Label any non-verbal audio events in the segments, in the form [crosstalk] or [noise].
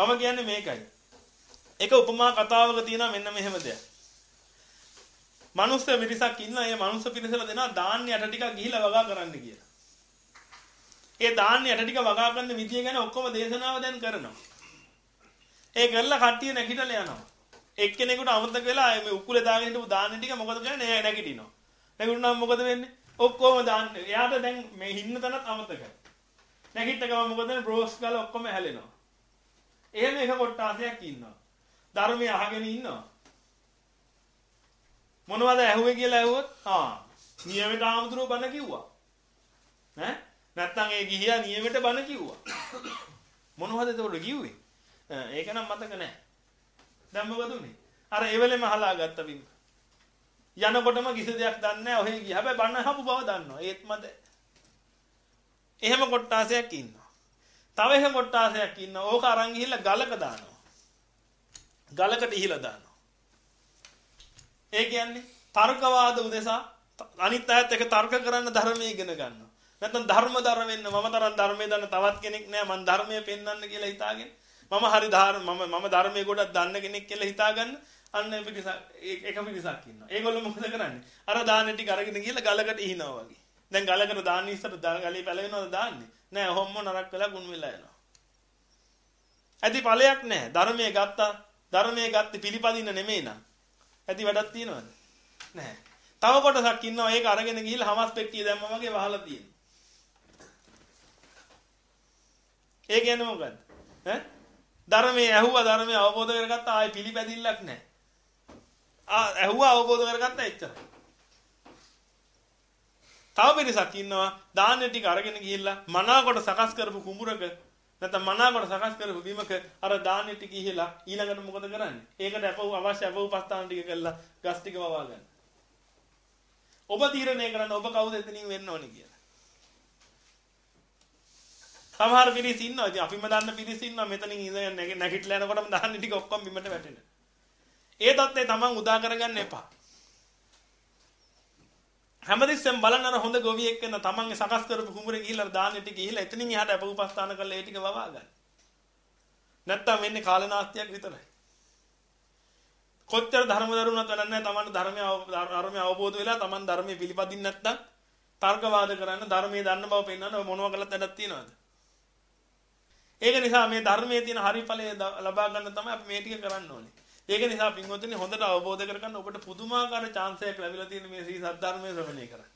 මම කියන්නේ මේකයි. එක උපමා කතාවක තියෙනවා මෙන්න මෙහෙම දෙයක්. මනුස්ස පිරිසක් ඉන්නවා. ඒ මනුස්ස පිරිසල දෙනවා දාන්න යට ටිකක් ගිහිලා වගා කරන්න කියලා. ඒ දාන්න යට ටික වගා කරන විදිය ගැන ඔක්කොම දේශනාව දැන් කරනවා. ඒ කරලා කට්ටිය නැගිටලා යනවා. එක්කෙනෙකුට අමතක වෙලා මේ උකුලේ දාගෙන හිටපු දාන්න ටික මොකද කරන්නේ නැගිටිනවා. නැගිටිනම මොකද වෙන්නේ? ඔක්කොම දාන්න. එයාට දැන් මේ හින්න තැනත් අමතකයි. නැගිට ගම මොකද වෙන්නේ? බ්‍රෝස් ගාලා ඔක්කොම හැලෙනවා. එහෙම එක කොට්ටාසයක් ඉන්නවා. ධර්මය අහගෙන ඉන්නවා. මොනවද ඇහුවේ කියලා ඇහුවොත් ආ නියමයට ආමතුරු බණ කිව්වා. ඈ නැත්තම් ඒ ගිහියා නියමයට බණ කිව්වා. මොනවද ඒතකොට කිව්වේ? ඒක නම් මතක නැහැ. දැන් මොකද උනේ? අර ඒ වෙලෙම අහලා ගත්ත බිම. යනකොටම කිසි දෙයක් දන්නේ නැහැ. ඔහෙ ගියා. හැබැයි බණ අහපු බව දන්නවා. ඒත් මද එහෙම කොට්ටාසයක් ඉන්නවා. තව එහෙම කොට්ටාසයක් ඉන්නවා. ඕක අරන් ගිහිල්ලා ගලක දානවා. ගලකට ඉහිලා දානවා. ඒ කියන්නේ තර්කවාද උදෙසා අනිත් අයත් එක තර්ක කරන්න ධර්මයේ ඉගෙන ගන්නවා. නැත්නම් ධර්ම දර වෙන්න මම තරම් ධර්මයේ දන්න තවත් කෙනෙක් නෑ මම ධර්මයේ පෙන්වන්න කියලා හිතාගෙන මම හරි ධර්ම මම මම ධර්මයේ ගොඩක් දන්න කෙනෙක් කියලා හිතාගන්න අන්න පිටිසක් එක පිටිසක් ඉන්නවා. ඒගොල්ලෝ මොකද කරන්නේ? අර දාන්නේ ටික අරගෙන ගිහලා ගලකට ඉහිනවා වගේ. දැන් ගලකට දාන්න ඉස්සර ගලේ පැලවෙනවද දාන්නේ? නෑ ඔහොම නරක් වෙලා ගුණ වෙලා යනවා. ඇති ඵලයක් නෑ. ධර්මයේ ගත්තා ධර්මයේ ගත්තේ පිළිපදින්න නෙමෙයි නං. ඇති වැඩක් තියනවද? නෑ. තව කොටසක් ඉන්නවා ඒක අරගෙන ගිහිල්ලා හමස් පෙට්ටිය දැම්මා වගේ වහලා තියෙනවා. ඒ කියන්නේ මොකද්ද? ඈ ධර්මයේ ඇහුවා ධර්මයේ අවබෝධ කරගත්තා ආයි පිළිපැදිල්ලක් නැහැ. ආ ඇහුවා අවබෝධ කරගත්තා එච්චරයි. තව පිරිසක් ඉන්නවා දාන්න ටික අරගෙන ගිහිල්ලා මනාකොට සකස් කරපු කුඹුරක නැත්නම් මනාකොට සකස් කරපු බිමක අර දාන්න ටික ගිහිලා ඊළඟට මොකද කරන්නේ? ඒකට අපව අවශ්‍ය අපවපස්ථාන ටික කරලා ගස් ටික වවා ගන්න. ඔබ තීරණය කරන්න ඔබ කවුද එතනින් වෙන්න ඕනේ කියලා. සමහර පිරිස් ඉන්නවා. ඉතින් අපිම දන්න පිරිස් ඉන්නවා. මෙතනින් ඉඳන් නැගිටලා යනකොටම දාන්න ටික ඔක්කොම බිමට වැටෙන. ඒ தත්ත්වය තමන් උදා කරගන්න එපා. හැමතිස්සෙම බලන්න අර හොඳ ගොවියෙක් වෙන තමන්ගේ සකස් කරපු කුඹුරේ ගිහිල්ලා දාන්න ටික ගිහිල්ලා එතනින් එහාට අප උපස්ථාන කරලා ඒ ටික වවා ගන්න. නැත්තම් වෙන්නේ කාලනාස්තියක් විතරයි. කොච්චර ධර්ම දරුණත් වැඩක් නැහැ තමන්ට ධර්මය ධර්මය අවබෝධ වෙලා තමන් ධර්මයේ පිළිපදින්න නැත්තම් තර්කවාද කරන්න ධර්මයේ දන්න බව පෙන්වන්න මොනවා කළත් වැඩක් තියනවද? ඒක නිසා මේ ධර්මයේ තියෙන හරි ඵලය ලබා ගන්න තමයි අපි මේ ටික කරන්න ඕනේ. ඒක නිසා පින්වතුනි හොඳට අවබෝධ කරගන්න ඔබට පුදුමාකාර chance එකක් ලැබිලා තියෙන මේ ශ්‍රී සද්ධර්මයේ ශ්‍රවණය කරන්න.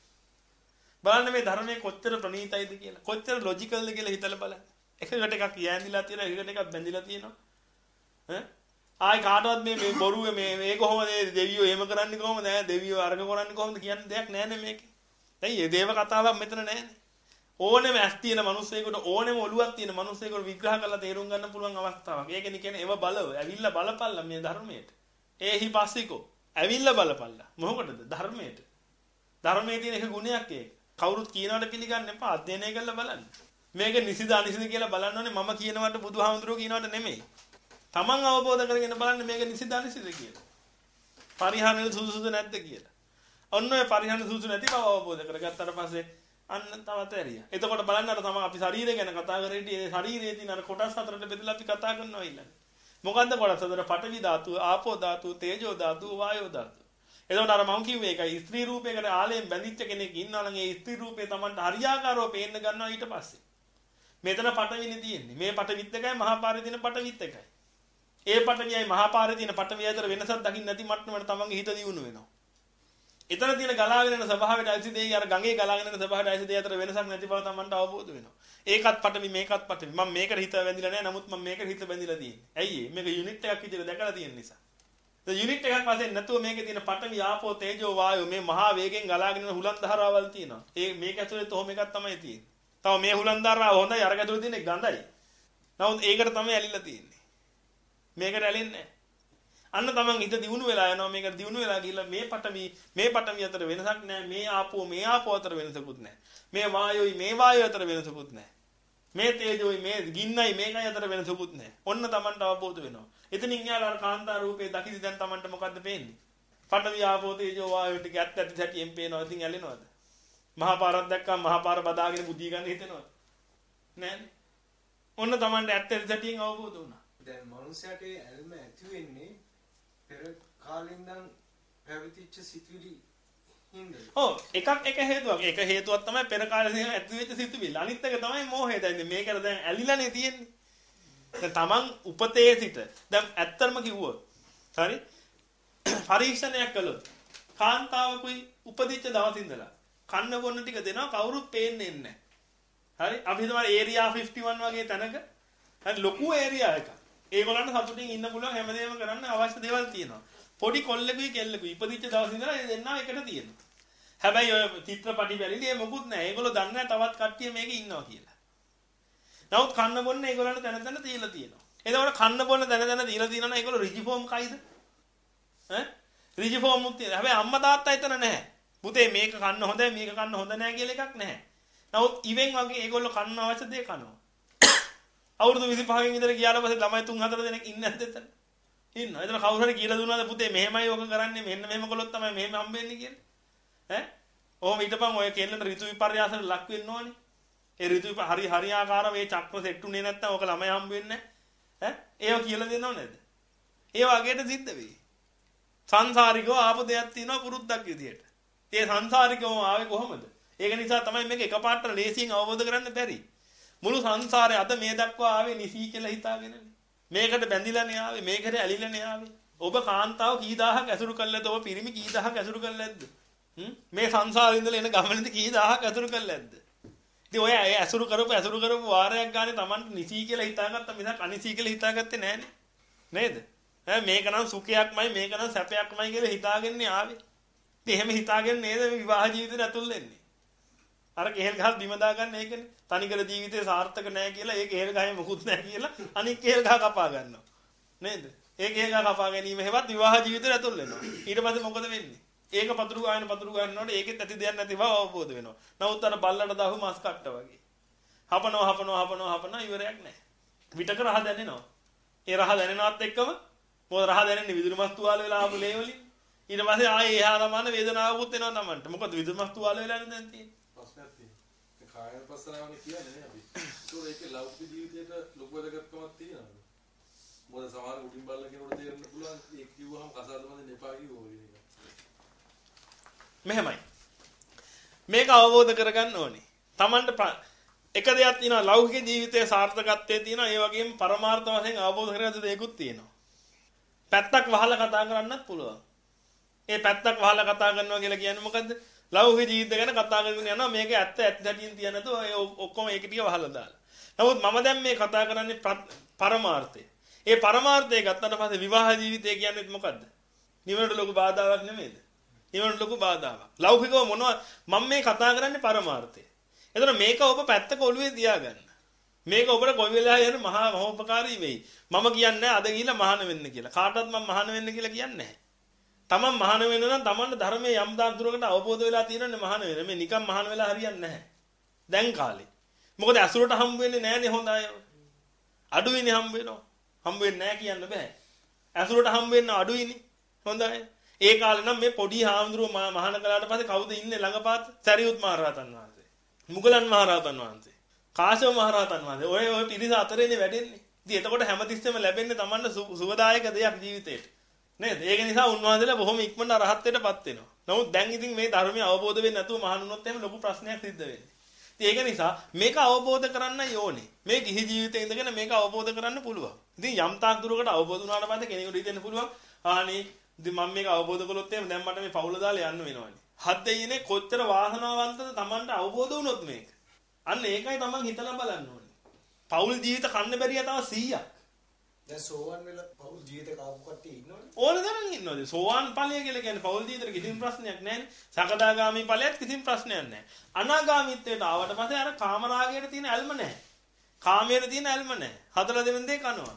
බලන්න මේ ධර්මයේ කොච්චර ප්‍රණීතයිද කියලා. කොච්චර ලොජිකල්ද කියලා හිතලා බලන්න. එකකට එකක් යෑඳිලා තියෙනවා, එකකට එකක් බැඳිලා තියෙනවා. ඈ ආයි කාටවත් මේ මේ බොරුවේ මේ මේ කොහොමද දෙවියෝ එහෙම කරන්නේ කොහොමද? ඈ දෙවියෝ අරග කරන්නේ කොහොමද කියන දෙයක් නැහැ නේ මේකේ. ඇයි ඒ දේව කතාවක් මෙතන නැහැ නේ. ඕනෙම ඇස් තියෙන මිනිස්සෙකුට ඕනෙම ඔලුවක් තියෙන මිනිස්සෙකුට විග්‍රහ කරලා තේරුම් ගන්න පුළුවන් අවස්ථාවක්. ඒකනේ කියන්නේ ඒව බලව. ඇවිල්ලා බලපල්ලා මේ ධර්මයට. ඒහි පස්සිකෝ. ඇවිල්ලා බලපල්ලා. මොකටද? ධර්මයට. ධර්මයේ තියෙන එක ගුණයක් ඒක. කවුරුත් කියනවට පිළිගන්න එපා. අධ්‍යයනය කරලා බලන්න. මේක නිසිද අනිසිද කියලා බලන්න ඕනේ මම කියනවට බුදුහාමුදුරුවෝ කියනවට නෙමෙයි. Taman අවබෝධ කරගෙන බලන්න මේක නිසිද අනිසිද කියලා. පරිහානිය සුදුසුද නැද්ද කියලා. ඔන්න ඔය පරිහානිය සුදුසු නැති බව අවබෝධ කරගත්තට පස්සේ අන්න තවත් ඇරියා. එතකොට බලන්න අර තමයි අපි ශරීරය ගැන කතා කරේදී ඒ ශරීරයේ තියෙන අර කොටස් හතරට බෙදලා අපි කතා කරනවා ඊළඟ. මොකන්ද කොටස් හතර? පඨවි ධාතුව, ආපෝ ධාතුව, තේජෝ ධාතුව, වායෝ ධාතුව. එතකොට අර මම කිව්වේ ඒකයි ස්ත්‍රී රූපයකට ආලයෙන් බැඳිච්ච කෙනෙක් ඉන්නවා නම් ඒ ස්ත්‍රී රූපේ Tamanට හරියාකාරව පේන්න ගන්නවා ඊට පස්සේ. මෙතන පඨවිනේ තියෙන්නේ. මේ පඨවිත් එකයි මහා පාරේ තියෙන පඨවිත් එකයි. ඒ පඨවියයි මහා පාරේ තියෙන පඨවිය අතර වෙනසක් දකින්න නැති මට්ටමකට Tamanගේ හිත දියුණු වෙනවා. එතන තියෙන ගලාගෙන යන ස්වභාවයට ඇසි දෙයි අර ගඟේ ගලාගෙන යන ස්වභාවයට ඇසි දෙයි අතර වෙනසක් නැති බව තමන්ට අවබෝධ වෙනවා. ඒකත් පටවි මේකත් පටවි. මම මේකට හිත බැඳිලා නැහැ. නමුත් මම මේකට හිත බැඳිලා තියෙන්නේ. ඇයි මේක යුනිට් එකක් විදිහට දැකලා තියෙන නිසා. ඒ යුනිට් එකක් වශයෙන් නැතුව මේකේ තියෙන පටවි ආපෝ තේජෝ වායෝ මේ මහා වේගෙන් ගලාගෙන යන හුලන් ධාරාවල් තියෙනවා. ඒ මේක ඇතුලේ තොහොම එකක් තමයි තියෙන්නේ. තව මේ හුලන් ධාරාව හොඳයි අර ඇතුලේ තියෙන්නේ ගඳයි. නමුත් ඒකට තමයි ඇලිලා තියෙන්නේ. මේකට ඇලෙන්නේ නැහැ. අන්න තමන් හිත දියුණු වෙලා යනවා මේක දියුණු වෙලා ගිහිල්ලා මේ පටවි මේ පටවි අතර වෙනසක් නැහැ. මේ ආපෝ මේ ආපෝ අතර වෙනසකුත් නැහැ. මේ වායෝයි මේ වායෝ අතර වෙනසකුත් නැහැ. මේ තේජෝයි මේ ගින්නයි මේකයි අතර වෙනසකුත් නැහැ. ඔන්න තමන්ට අවබෝධ වෙනවා. එතනින් යාලා අර කාන්තා රූපේ දකිදි දැන් තමන්ට මොකද්ද පේන්නේ? පටවි ආපෝ තේජෝ වායෝ ටික ඇත්ත ඇති සැටියෙන් පේනවා. ඉතින් ඇලෙනවද? මහා පාරක් දැක්කම මහා පාර බදාගෙන බුදිය ගන්න හිතෙනවද? නෑනේ ඔන්න තමන්ට ඇත්ත ඇති සැටියෙන් අවබෝධ වුණා. දැන් මනුස්සයට ඇල්ම ඇති වෙන්නේ පෙර කාලේ ඉඳන් පැවතිච්ච සිතුවිලි හින්දා. ඔව් එකක් එක හේතුවක්. ඒක හේතුවක් තමයි පෙර කාලේ ඉඳන් ඇති වෙච්ච සිතුවිලි. අනිත් එක තමයි මෝහය. දැන් මේකට දැන් ඇලිලානේ තියෙන්නේ. දැන් Taman උපතේ සිට දැන් ඇත්තම කිව්වොත් හරි පරීක්ෂණයක් කළොත් කාන්තාවකුයි උපදිච්ච දවස් ඉඳලා කන්න බොන්න ටික දෙනවා කවුරුත් පේන්නේ නැහැ. හරි අපි හිතමු ඒරියා 51 වගේ තැනක හරි ලොකු ඒරියා එකක්. ඒගොල්ලන්ට සතුටින් ඉන්න පුළුවන් හැමදේම කරන්න අවශ්‍ය දේවල් තියෙනවා. පොඩි කොල්ලෙකුයි කෙල්ලෙකුයි ඉපදිච්ච දවස් ඉඳලා ඒ දෙන්නා එකට තියෙනවා. හැබැයි ඔය චිත්‍රපටි බැලිලි ඒ මොකුත් නැහැ. ඒගොල්ලෝ දන්නේ තවත් කට්ටිය මේකේ ඉන්නවා කියලා. නමුත් කන්න බොන්න ඒගොල්ලන්ට තැන තැන තියලා තියෙනවා. එතකොට කන්න බොන්න තැන තැන තියලා තියෙනවනේ ඒගොල්ලෝ රිජිෆෝම් කයිද? ඈ රිජිෆෝම් උත් තියෙනවා. හැබැයි අම්මා තාත්තා එතන නැහැ. පුතේ මේක කන්න හොඳයි මේක කන්න හොඳ නැහැ කියලා එකක් නැහැ. නමුත් ඉවෙන් වගේ ඒගොල්ලෝ කන්න අවශ්‍ය දේ කනවා. අවුරුදු 25කින් විතර ගියාට පස්සේ ළමයි 3-4 දෙනෙක් ඉන්නේ නැද්ද එතන? ඉන්නවා. එතන කවුරු හරි කියලා දුන්නාද පුතේ මෙහෙමයි ඔක කරන්නේ මෙන්න මෙහෙම කළොත් තමයි මෙහෙම හම්බෙන්නේ කියලා. ඈ? ඔහොම ඊටපන් ඔය කෙල්ලන්ට ඍතු විපර්යාසයට ලක් වෙන්න ඕනේ. ඒ ඍතු හරි හරියාකාර මේ චක්‍ර සෙට්ටුනේ නැත්තම් ඔක ළමයි හම්බ වෙන්නේ නැහැ. ඈ? ඒව කියලා දෙනව නේද? ඒ වගේට සිද්ධ වෙයි. සංසාරිකව ආපු දෙයක් තියෙනවා පුරුද්දක් විදියට. ඒ සංසාරිකව ආවේ කොහොමද? ඒක නිසා තමයි මේක එකපාරට ලේසියෙන් අවබෝධ කරන්න බැරි. මුළු සංසාරේ අද මේ දක්වා ආවේ නිසී කියලා හිතාගෙනනේ. මේකට බැඳිලානේ ආවේ, මේකට ඇලිලානේ ආවේ. ඔබ කාන්තාව කී දහහක් ඇසුරු කළාද? ඔබ පිරිමි කී දහහක් ඇසුරු කළාද? මේ සංසාරේ ඉඳලා එන ගමනේදී කී දහහක් ඇසුරු කළාද? ඉතින් ඔය ඇසුරු කරපු ඇසුරු කරපු වාරයක් ගානේ Tamanට නිසී කියලා හිතාගත්ත මිසක් අනිසී කියලා හිතාගත්තේ නෑනේ. නේද? ඈ මේක නම් සුඛයක්මයි මේක නම් සැපයක්මයි කියලා හිතාගෙන ආවේ. ඉතින් එහෙම හිතාගෙන නේද විවාහ ජීවිතේට ඇතුල් වෙන්නේ. අර කෙහෙල් ගහ බිම දාගන්න ඒකනේ. තනිකර ජීවිතේ සාර්ථක නැහැ කියලා ඒ කෙහෙල් ගහේ මොකුත් නැහැ කියලා අනික් කෙහෙල් ගහ කපා ගන්නවා. නේද? ඒ කෙහෙල් ගහ කපා ගැනීම හැවත් විවාහ ජීවිතේට ඇතුල් වෙනවා. ඊට පස්සේ මොකද වෙන්නේ? ඒක පතුරු ගායන පතුරු ගන්නකොට ඒකෙත් ඇති දෙයක් නැති බව අවබෝධ වෙනවා. නමුත් අර බල්ලට දාහු මස් කට්ට වගේ. හපනවා හපනවා හපනවා හපනවා ඉවරයක් නැහැ. විතක රහ දැනෙනවා. ඒ රහ දැනෙනවත් එක්කම මොකද රහ දැනෙන්නේ විදුලි මස් තුවාල වෙලා ආපු ලේ වලින්. ඊට පස්සේ ආයේ එහා සමාන වේදනාවකුත් එනවා Tamanට. මොකද විදුලි මස් තුවාල වෙලා දැන් තියෙන්නේ. ප්‍රශ්නයක් තියෙනවා. කායන පස්සනාවනේ කියන්නේ නේ අපි. ඒක ඒකේ ලෞකික ජීවිතේට ලොකු වැදගත්කමක් තියෙනවා. මොකද සමහර උඩින් බල්ල කෙනෙකුට තේරෙන්න පුළුවන් ඒක කිව්වහම කසාද බඳින්න එපා කිව්වෝ කියන එක. මෙහෙමයි. මේක අවබෝධ කරගන්න ඕනේ. Tamanට එක දෙයක් තියෙනවා ලෞකික ජීවිතයේ සාර්ථකත්වයේ තියෙනවා ඒ වගේම පරමාර්ථ වශයෙන් අවබෝධ කරගන්න දෙයක්ත් තියෙනවා. පැත්තක් වහලා කතා කරන්නත් පුළුවන්. ඒ පැත්තක් වහලා කතා කරනවා කියලා කියන්නේ මොකද්ද? ලෞකික ජීවිත ගැන කතා කරගෙන යනවා මේක ඇත්ත ඇත්ත හැටින් තියන නැතුව ඒ ඔක්කොම ඒක ටික වහලා දාලා. නමුත් මම දැන් මේ කතා කරන්නේ පරමාර්ථය. ඒ පරමාර්ථය ගත්තට පස්සේ විවාහ ජීවිතය කියන්නේ මොකද්ද? නිවනට ලොකු බාධාවක් නෙමෙයිද? නිවනට ලොකු බාධාවක්. ලෞකිකව මොනවා මම මේ කතා කරන්නේ පරමාර්ථය. එතන මේක ඔබ පැත්තක ඔළුවේ තියාගන්න. මේක ඔබට කොයි වෙලාවෙ යන මහා මහෝපකාරී වෙයි. මම කියන්නේ අද ගිහිල්ලා මහාන වෙන්න කියලා. කාටවත් මම මහාන වෙන්න කියලා කියන්නේ නැහැ. තමන් මහාන වෙන්න නම් තමන්ට ධර්මයේ යම් දාම් දුරකට අවබෝධ වෙලා තියෙනනේ මහාන වෙන්න. මේ නිකන් මහාන වෙලා හරියන්නේ නැහැ. දැන් කාලේ. මොකද අසුරට හම්බ වෙන්නේ නැහනේ හොඳ අය. අඩුයිනේ හම්බ වෙනවා. හම්බ වෙන්නේ නැහැ කියන්න බෑ. අසුරට හම්බ වෙන්න අඩුයිනේ. හොඳ අය. ඒ කාලේ නම් මේ පොඩි හාමුදුරුව මහාන කළාට පස්සේ කවුද ඉන්නේ ළඟපාත? සරියුත් මහරහතන් වහන්සේ. මුගලන් මහරහතන් වහන්සේ. කාශ්‍යප මහරහතන් වහන්සේ. ඔය ඔය පිරිස අතරේනේ වැඩෙන්නේ. ඉතින් එතකොට හැමතිස්සෙම ලැබෙන්නේ Tamanne සුවදායක දෙයක් ජීවිතේට. නේද? ඒක නිසා උන්වහන්සේලා බොහොම ඉක්මනට අරහත්ත්වයටපත් වෙනවා. නමුත් දැන් ඉතින් මේ ධර්මය අවබෝධ වෙන්නේ නැතුව මහණුනොත් එහෙම ලොකු ප්‍රශ්නයක් සිද්ධ වෙන්නේ. ඉතින් ඒක නිසා මේක අවබෝධ කරන්නයි ඕනේ. මේ ගිහි ජීවිතේ ඉඳගෙන මේක අවබෝධ කරන්න පුළුවන්. ඉතින් යම් තාක් දුරකට අවබෝධ වුණාට පස්සේ කෙනෙකුට හිතෙන්න පුළුවන් ආනේ ඉතින් මම මේක අවබෝධ කළොත් එහෙම දැන් මට මේ පවුල දාලා යන්න වෙනවනේ. හත් දෙයිනේ කොච්චර වාසනාවන්තද Tamanට අවබෝධ වුණොත් මේක. අන්න ඒකයි Taman හිතලා බලන්න ඕනේ. පවුල් ජීවිත කන්න බැරිය තව 100ක්. දැන් සෝවන් වෙලා පෞල් ජීවිත කාපු කට්ටිය ඉන්නවනේ. ඕන තරම් ඉන්නවද? සෝවාන් ඵලය කියලා කියන්නේ පෞල් ජීවිතේට කිසිම ප්‍රශ්නයක් නැහැ. සකදාගාමි ඵලයත් කිසිම ප්‍රශ්නයක් නැහැ. අනාගාමීත්වයට ආවට පස්සේ අර කාමරාගයට තියෙන ඇල්ම නැහැ. කාමයට තියෙන ඇල්ම නැහැ. හදලා දෙන දේ කනවා.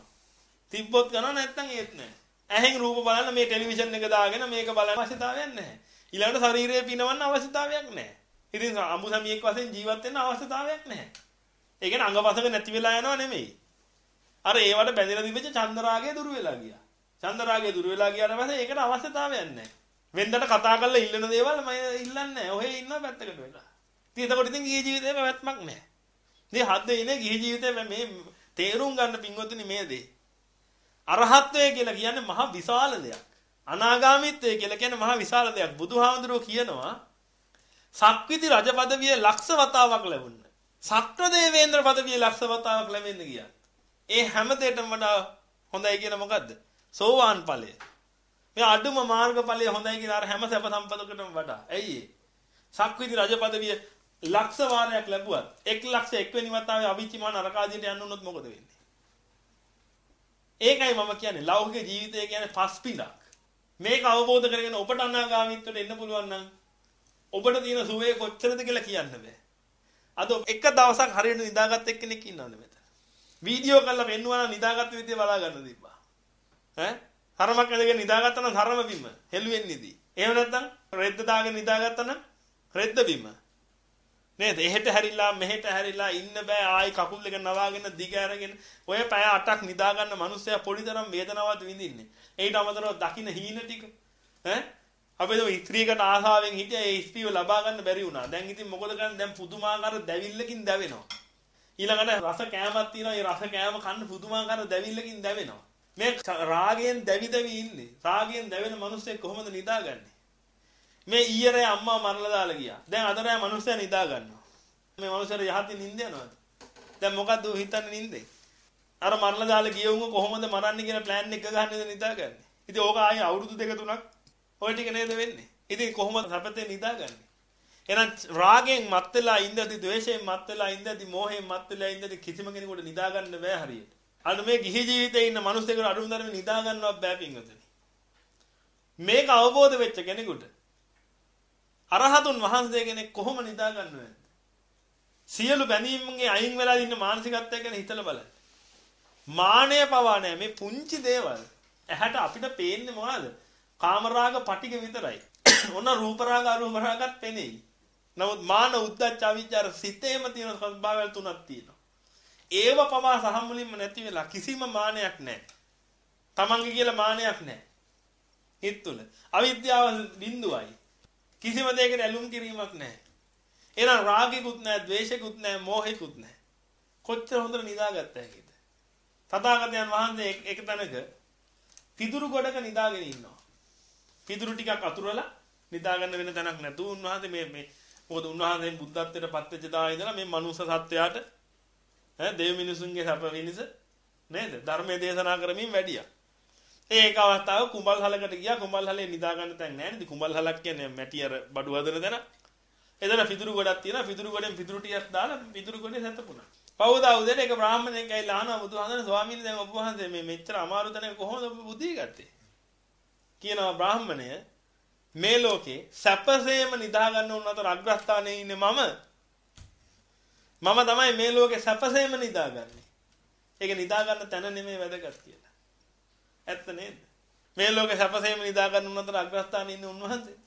තිබ්බොත් කනවා නැත්නම් ඒත් නැහැ. ඇහෙන් රූප බලන්න මේ ටෙලිවිෂන් එක දාගෙන මේක බලන්න අවශ්‍යතාවයක් නැහැ. ඊළඟට ශරීරය පිනවන්න අවශ්‍යතාවයක් නැහැ. ඉතින් අඹු සමියෙක් වශයෙන් ජීවත් වෙන්න අවශ්‍යතාවයක් නැහැ. ඒ කියන්නේ අංගපසක නැති වෙලා යනව නෙමෙයි. අර ඒවට බැඳලා තිබෙච්ච චන්දරාගය දුර වෙලා ගියා. චන්දරාගය දුර වෙලා ගියාට පස්සේ ඒකට අවශ්‍යතාවයක් නැහැ. වෙන්දට කතා කරලා ඉල්ලන දේවල් මම ඉල්ලන්නේ නැහැ. ඔහෙ ඉන්න පැත්තකට වෙලා. ඉතින් එතකොට ඉතින් ගිහි ජීවිතේ පැවැත්මක් නැහැ. ඉතින් හද්ද ඉන්නේ ගිහි ජීවිතේ මේ තේරුම් ගන්න පින්වතුනි මේ දේ. අරහත්වය කියලා කියන්නේ මහා විශාල දෙයක්. අනාගාමීත්වය කියලා කියන්නේ මහා විශාල දෙයක්. බුදුහාමුදුරුවෝ කියනවා සක්විති රජ පදවිය ලක්ෂ වතාවක් ලැබුණ. සක්‍ර දේවේන්ද්‍ර පදවිය ලක්ෂ වතාවක් ලැබෙන්න ගියා. ඒ හැම දෙයකටම වඩා හොඳයි කියන මොකද්ද? සෝවාන් ඵලය. මේ අඩුම මාර්ගඵලය හොඳයි කියලා අර හැම සැප සම්පතකටම වඩා. ඇයි ඒ? සක්විති රජ පදවිය ලක්ෂ වාරයක් ලැබුවත් 1 ලක්ෂ 1 වෙනි වතාවේ අවිචිමාන නරකාදියට යන්න උනොත් මොකද වෙන්නේ? ඒකයි මම කියන්නේ ලෞකික ජීවිතය කියන්නේ පස්පිලක්. මේක අවබෝධ කරගෙන ඔබට අනාගාමීත්වයට එන්න පුළුවන් නම් ඔබට තියෙන සුවේ කොච්චරද කියලා කියන්න බෑ. අද එක දවසක් හරියට නිදාගත් එක්කෙනෙක් ඉන්නවද මෙතන? වීඩියෝ කරලා පෙන්නුවා නම් නිදාගත් විදිය බලා ගන්න තිබ්බා. ඈ? හරමක් ඇදගෙන නිදාගත්තා නම් හරම බිම හෙළුවෙන්නේදී. එහෙම නැත්නම් රෙද්ද දාගෙන නිදාගත්තා නම් රෙද්ද බිම. නේද? එහෙට හැරිලා මෙහෙට හැරිලා ඉන්න බෑ ආයි කකුල් දෙක නවාගෙන දිග අරගෙන ඔය පැය 8ක් නිදා ගන්න මිනිස්සයා පොඩි තරම් වේදනාවක් විඳින්නේ. ඒකට අමතරව දකින්න හීන ටික ඈ අපි මේ ස්ත්‍රීකට ආසාවෙන් හිටියා ඒ ස්ත්‍රීව ලබා ගන්න බැරි වුණා. දැන් ඉතින් මොකද කරන්නේ? දැන් පුදුමාකාර දැවිල්ලකින් දැවෙනවා. ඊළඟට රස කෑමක් තියෙනවා. ඒ රස කෑම කන්න පුදුමාකාර දැවිල්ලකින් දැවෙනවා. මේ රාගයෙන් දැවි දැවි ඉන්නේ. රාගයෙන් දැවෙන මිනිස්සෙක් කොහොමද නිදාගන්නේ? මේ ඊයරේ අම්මා මරලා දාලා ගියා. දැන් අදරෑ මිනිස්සයා නිදා ගන්නවා. මේ මිනිස්සයාට යහතින් නිින්ද යනවාද? දැන් මොකද්ද ඌ හිතන්නේ නිින්දේ? අර මරලා දාලා ගිය උන්ව කොහොමද මරන්නේ කියලා ප්ලෑන් එක ගහන්නද නිදාගන්නේ. ඉතින් ඕක ආයේ අවුරුදු දෙක තුනක් ඔය ටික නේද වෙන්නේ. ඉතින් කොහොමද සැපතේ නිදාගන්නේ? එහෙනම් රාගයෙන් මත් වෙලා ඉඳදී, ද්වේෂයෙන් මත් වෙලා ඉඳදී, මෝහයෙන් මත් වෙලා ඉඳදී කිසිම කෙනෙකුට නිදා ගන්න බෑ හරියට. අන්න මේ ගිහි ජීවිතේ ඉන්න මිනිස්සුන්ට අඩුම තරමේ නිදා ගන්නවත් බෑ පින්වතුනි. මේක අවබෝධ වෙච්ච කෙනෙකුට අරහතුන් වහන්සේ කෙනෙක් කොහොම නිදා ගන්නවද? සියලු බැඳීම්ගේ අයින් වෙලා ඉන්න මානසිකත්වය ගැන හිතලා බලන්න. මානය පවා නැහැ මේ පුංචි දේවල්. ඇහැට අපිට පේන්නේ මොනවද? කාමරාග පටික විතරයි. ඔන්න රූපරාග අරූපරාගත් පෙනෙයි. නමුත් මාන උද්දච්ච අවිචාර සිතේම තියෙන ස්වභාවයල් තුනක් තියෙනවා. ඒව පවා සහම් මුලින්ම නැති වෙලා කිසිම මානයක් නැහැ. තමන්ගේ කියලා මානයක් නැහැ. හිත තුල. අවිද්‍යාව බිඳුවයි. කිසිම දෙයකට ඇලුම් කිරීමක් නැහැ. එහෙනම් රාගිකුත් නැහැ, ද්වේෂිකුත් නැහැ, මෝහිකුත් නැහැ. කොච්චර හොඳට නිදාගත්ත හැකිද? තථාගතයන් වහන්සේ එක තැනක පිදුරු ගොඩක නිදාගෙන ඉන්නවා. පිදුරු ටිකක් අතුරලා නිදාගන්න වෙන තැනක් නැතුව උන්වහන්සේ මේ මේ මොකද උන්වහන්සේ බුද්ධත්වයට පත් වෙච්ච දා ඉඳලා මේ මනුස්ස සත්වයාට ඈ දෙව් මිනිසුන්ගේ සැප විනිස නේද? ධර්මයේ දේශනා කරමින් වැඩියා. ඒක අවස්ථාව කුඹල් හලකට ගියා. කුඹල් හලේ නිදා ගන්න තැන් නැහැ නේද? කුඹල් හලක් කියන්නේ මැටි අර බඩු හදන තැන එතන පිදුරු ගොඩක් තියෙනවා. පිදුරු ගොඩෙන් පිදුරු ටිකක් දාලා පිදුරු ගොඩේ සැතපුණා. පවදා උදේට එක බ්‍රාහ්මණයෙක් ඇවිල්ලා අහනවා. බුදුහාමර ස්වාමීන් දැන් ඔබ වහන්සේ මේ මෙච්චර අමාරු තැනක කොහොමද ඔබ බුද්ධිය ගත්තේ? කියනවා බ්‍රාහ්මණය මේ ලෝකේ සැපසේම නිදා ගන්න උන් අතර අග්‍රස්ථානයේ ඉන්නේ මම. මම තමයි මේ ලෝකේ සැපසේම නිදාගන්නේ ඒක නිදා ගන්න තැන නෙමෙයි වැදගත් කියලා ඇත්ත නේද? මේ ලෝකේ සැපසේම නිදා ගන්න උනතර අග්‍රස්ථානයේ ඉන්න උන්වහන්සේ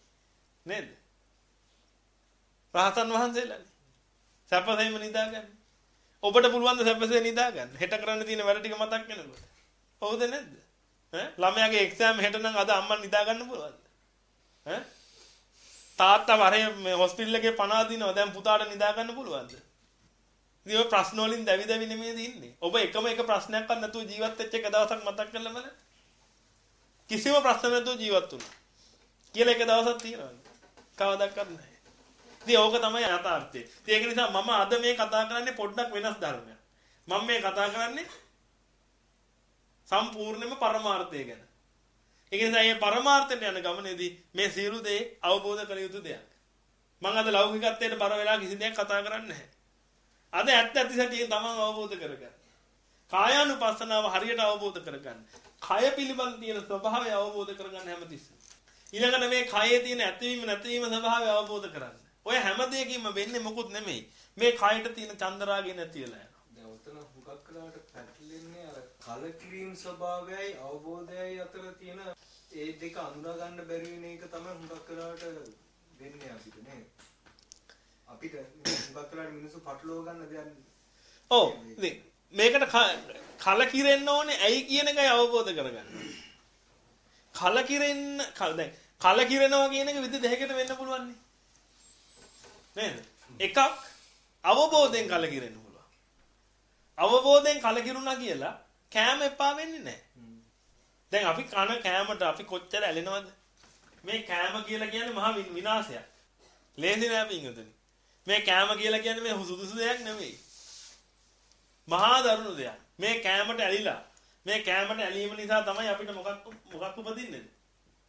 නේද? රහතන් වහන්සේලානේ. සැපසේම නිදා ගන්න. ඔබට පුළුවන් ද සැපසේ නිදා ගන්න? හෙට කරන්න තියෙන වැඩ ටික මතක් වෙනකොට. හවුද නැද්ද? ඈ ළමයාගේ එක්සෑම් හෙට නම් අද අම්මා නිදා ගන්න පුළුවන්ද? ඈ තාත්තා වරේ මේ හොස්පිටල් එකේ පණ අදිනවා දැන් පුතාට නිදා ගන්න පුළුවන්ද? ඉතින් ඔය ප්‍රශ්න වලින් දැවි දැවි නෙමෙයිද ඉන්නේ. ඔබ එකම එක ප්‍රශ්නයක්වත් නැතුව ජීවත් වෙච්ච එක දවසක් මතක් කරලා බලන්න. කිසිම ප්‍රශ්න නැතුව ජීවත් වුණා. කියලා එක දවසක් තියෙනවද? කවදාවත් නැහැ. ඉතින් ඕක තමයි යථාර්ථය. ඉතින් ඒක නිසා මම අද මේ කතා කරන්නේ පොඩ්ඩක් වෙනස් ධර්මයක්. මම මේ කතා කරන්නේ සම්පූර්ණයෙන්ම පරමාර්ථය ගැන. ඒක නිසා මේ පරමාර්ථයට යන ගමනේදී මේ සියලු දේ අවබෝධ කළ යුතු දෙයක්. මම අද ලෞකිකත්වයට බර වෙලා කිසි දෙයක් කතා කරන්නේ නැහැ. අද ඇත්ත ඇති සැටියෙන් තමන් අවබෝධ කරගන්න. කායානුපස්සනාව හරියට අවබෝධ කරගන්න. කය පිළිබඳ තියෙන ස්වභාවය අවබෝධ කරගන්න හැමතිස්සෙම. ඊළඟට මේ කයේ තියෙන ඇතිවීම නැතිවීම ස්වභාවය අවබෝධ කරගන්න. ඔය හැම දෙයකින්ම වෙන්නේ මොකුත් නෙමෙයි. මේ කයට තියෙන චන්දරාගය නැති වෙලා යනවා. දැන් උතන හුඟක් කලාවට පැටලෙන්නේ අර කලකිරීම ස්වභාවයයි අවබෝධයයි අතර තියෙන ඒ දෙක අඳුනා ගන්න බැරි වෙන එක තමයි හුඟක් කලාවට වෙන්නේ අපිට නේද? අපිට හුඟක් කලාවට මිනිස්සු පටලවා ගන්න දෙයක් ඔව් ඉතින් මේකට කලකිරෙන්න ඕනේ ඇයි කියන එකයි අවබෝධ කරගන්න. කලකිරෙන්න දැන් කලකිරෙනවා කියන එක විදි දෙකකට වෙන්න පුළුවන් නේද? එකක් අවබෝධයෙන් කලකිරෙන්න පුළුවන්. අවබෝධයෙන් කලකිරුණා කියලා කෑම එපා වෙන්නේ නැහැ. දැන් අපි කන කෑමට අපි කොච්චර ඇලෙනවද? මේ කෑම කියලා කියන්නේ මහා විනාශයක්. ලේසි නෑ පින්වතුනි. මේ කෑම කියලා කියන්නේ මේ සුදුසු දෙයක් නෙමෙයි. මහා දරුණු දෙයක්. මේ කෑමට ඇලිලා මේ කෑමට ඇලීම නිසා තමයි අපිට මොකක් මොකක් උපදින්නේ.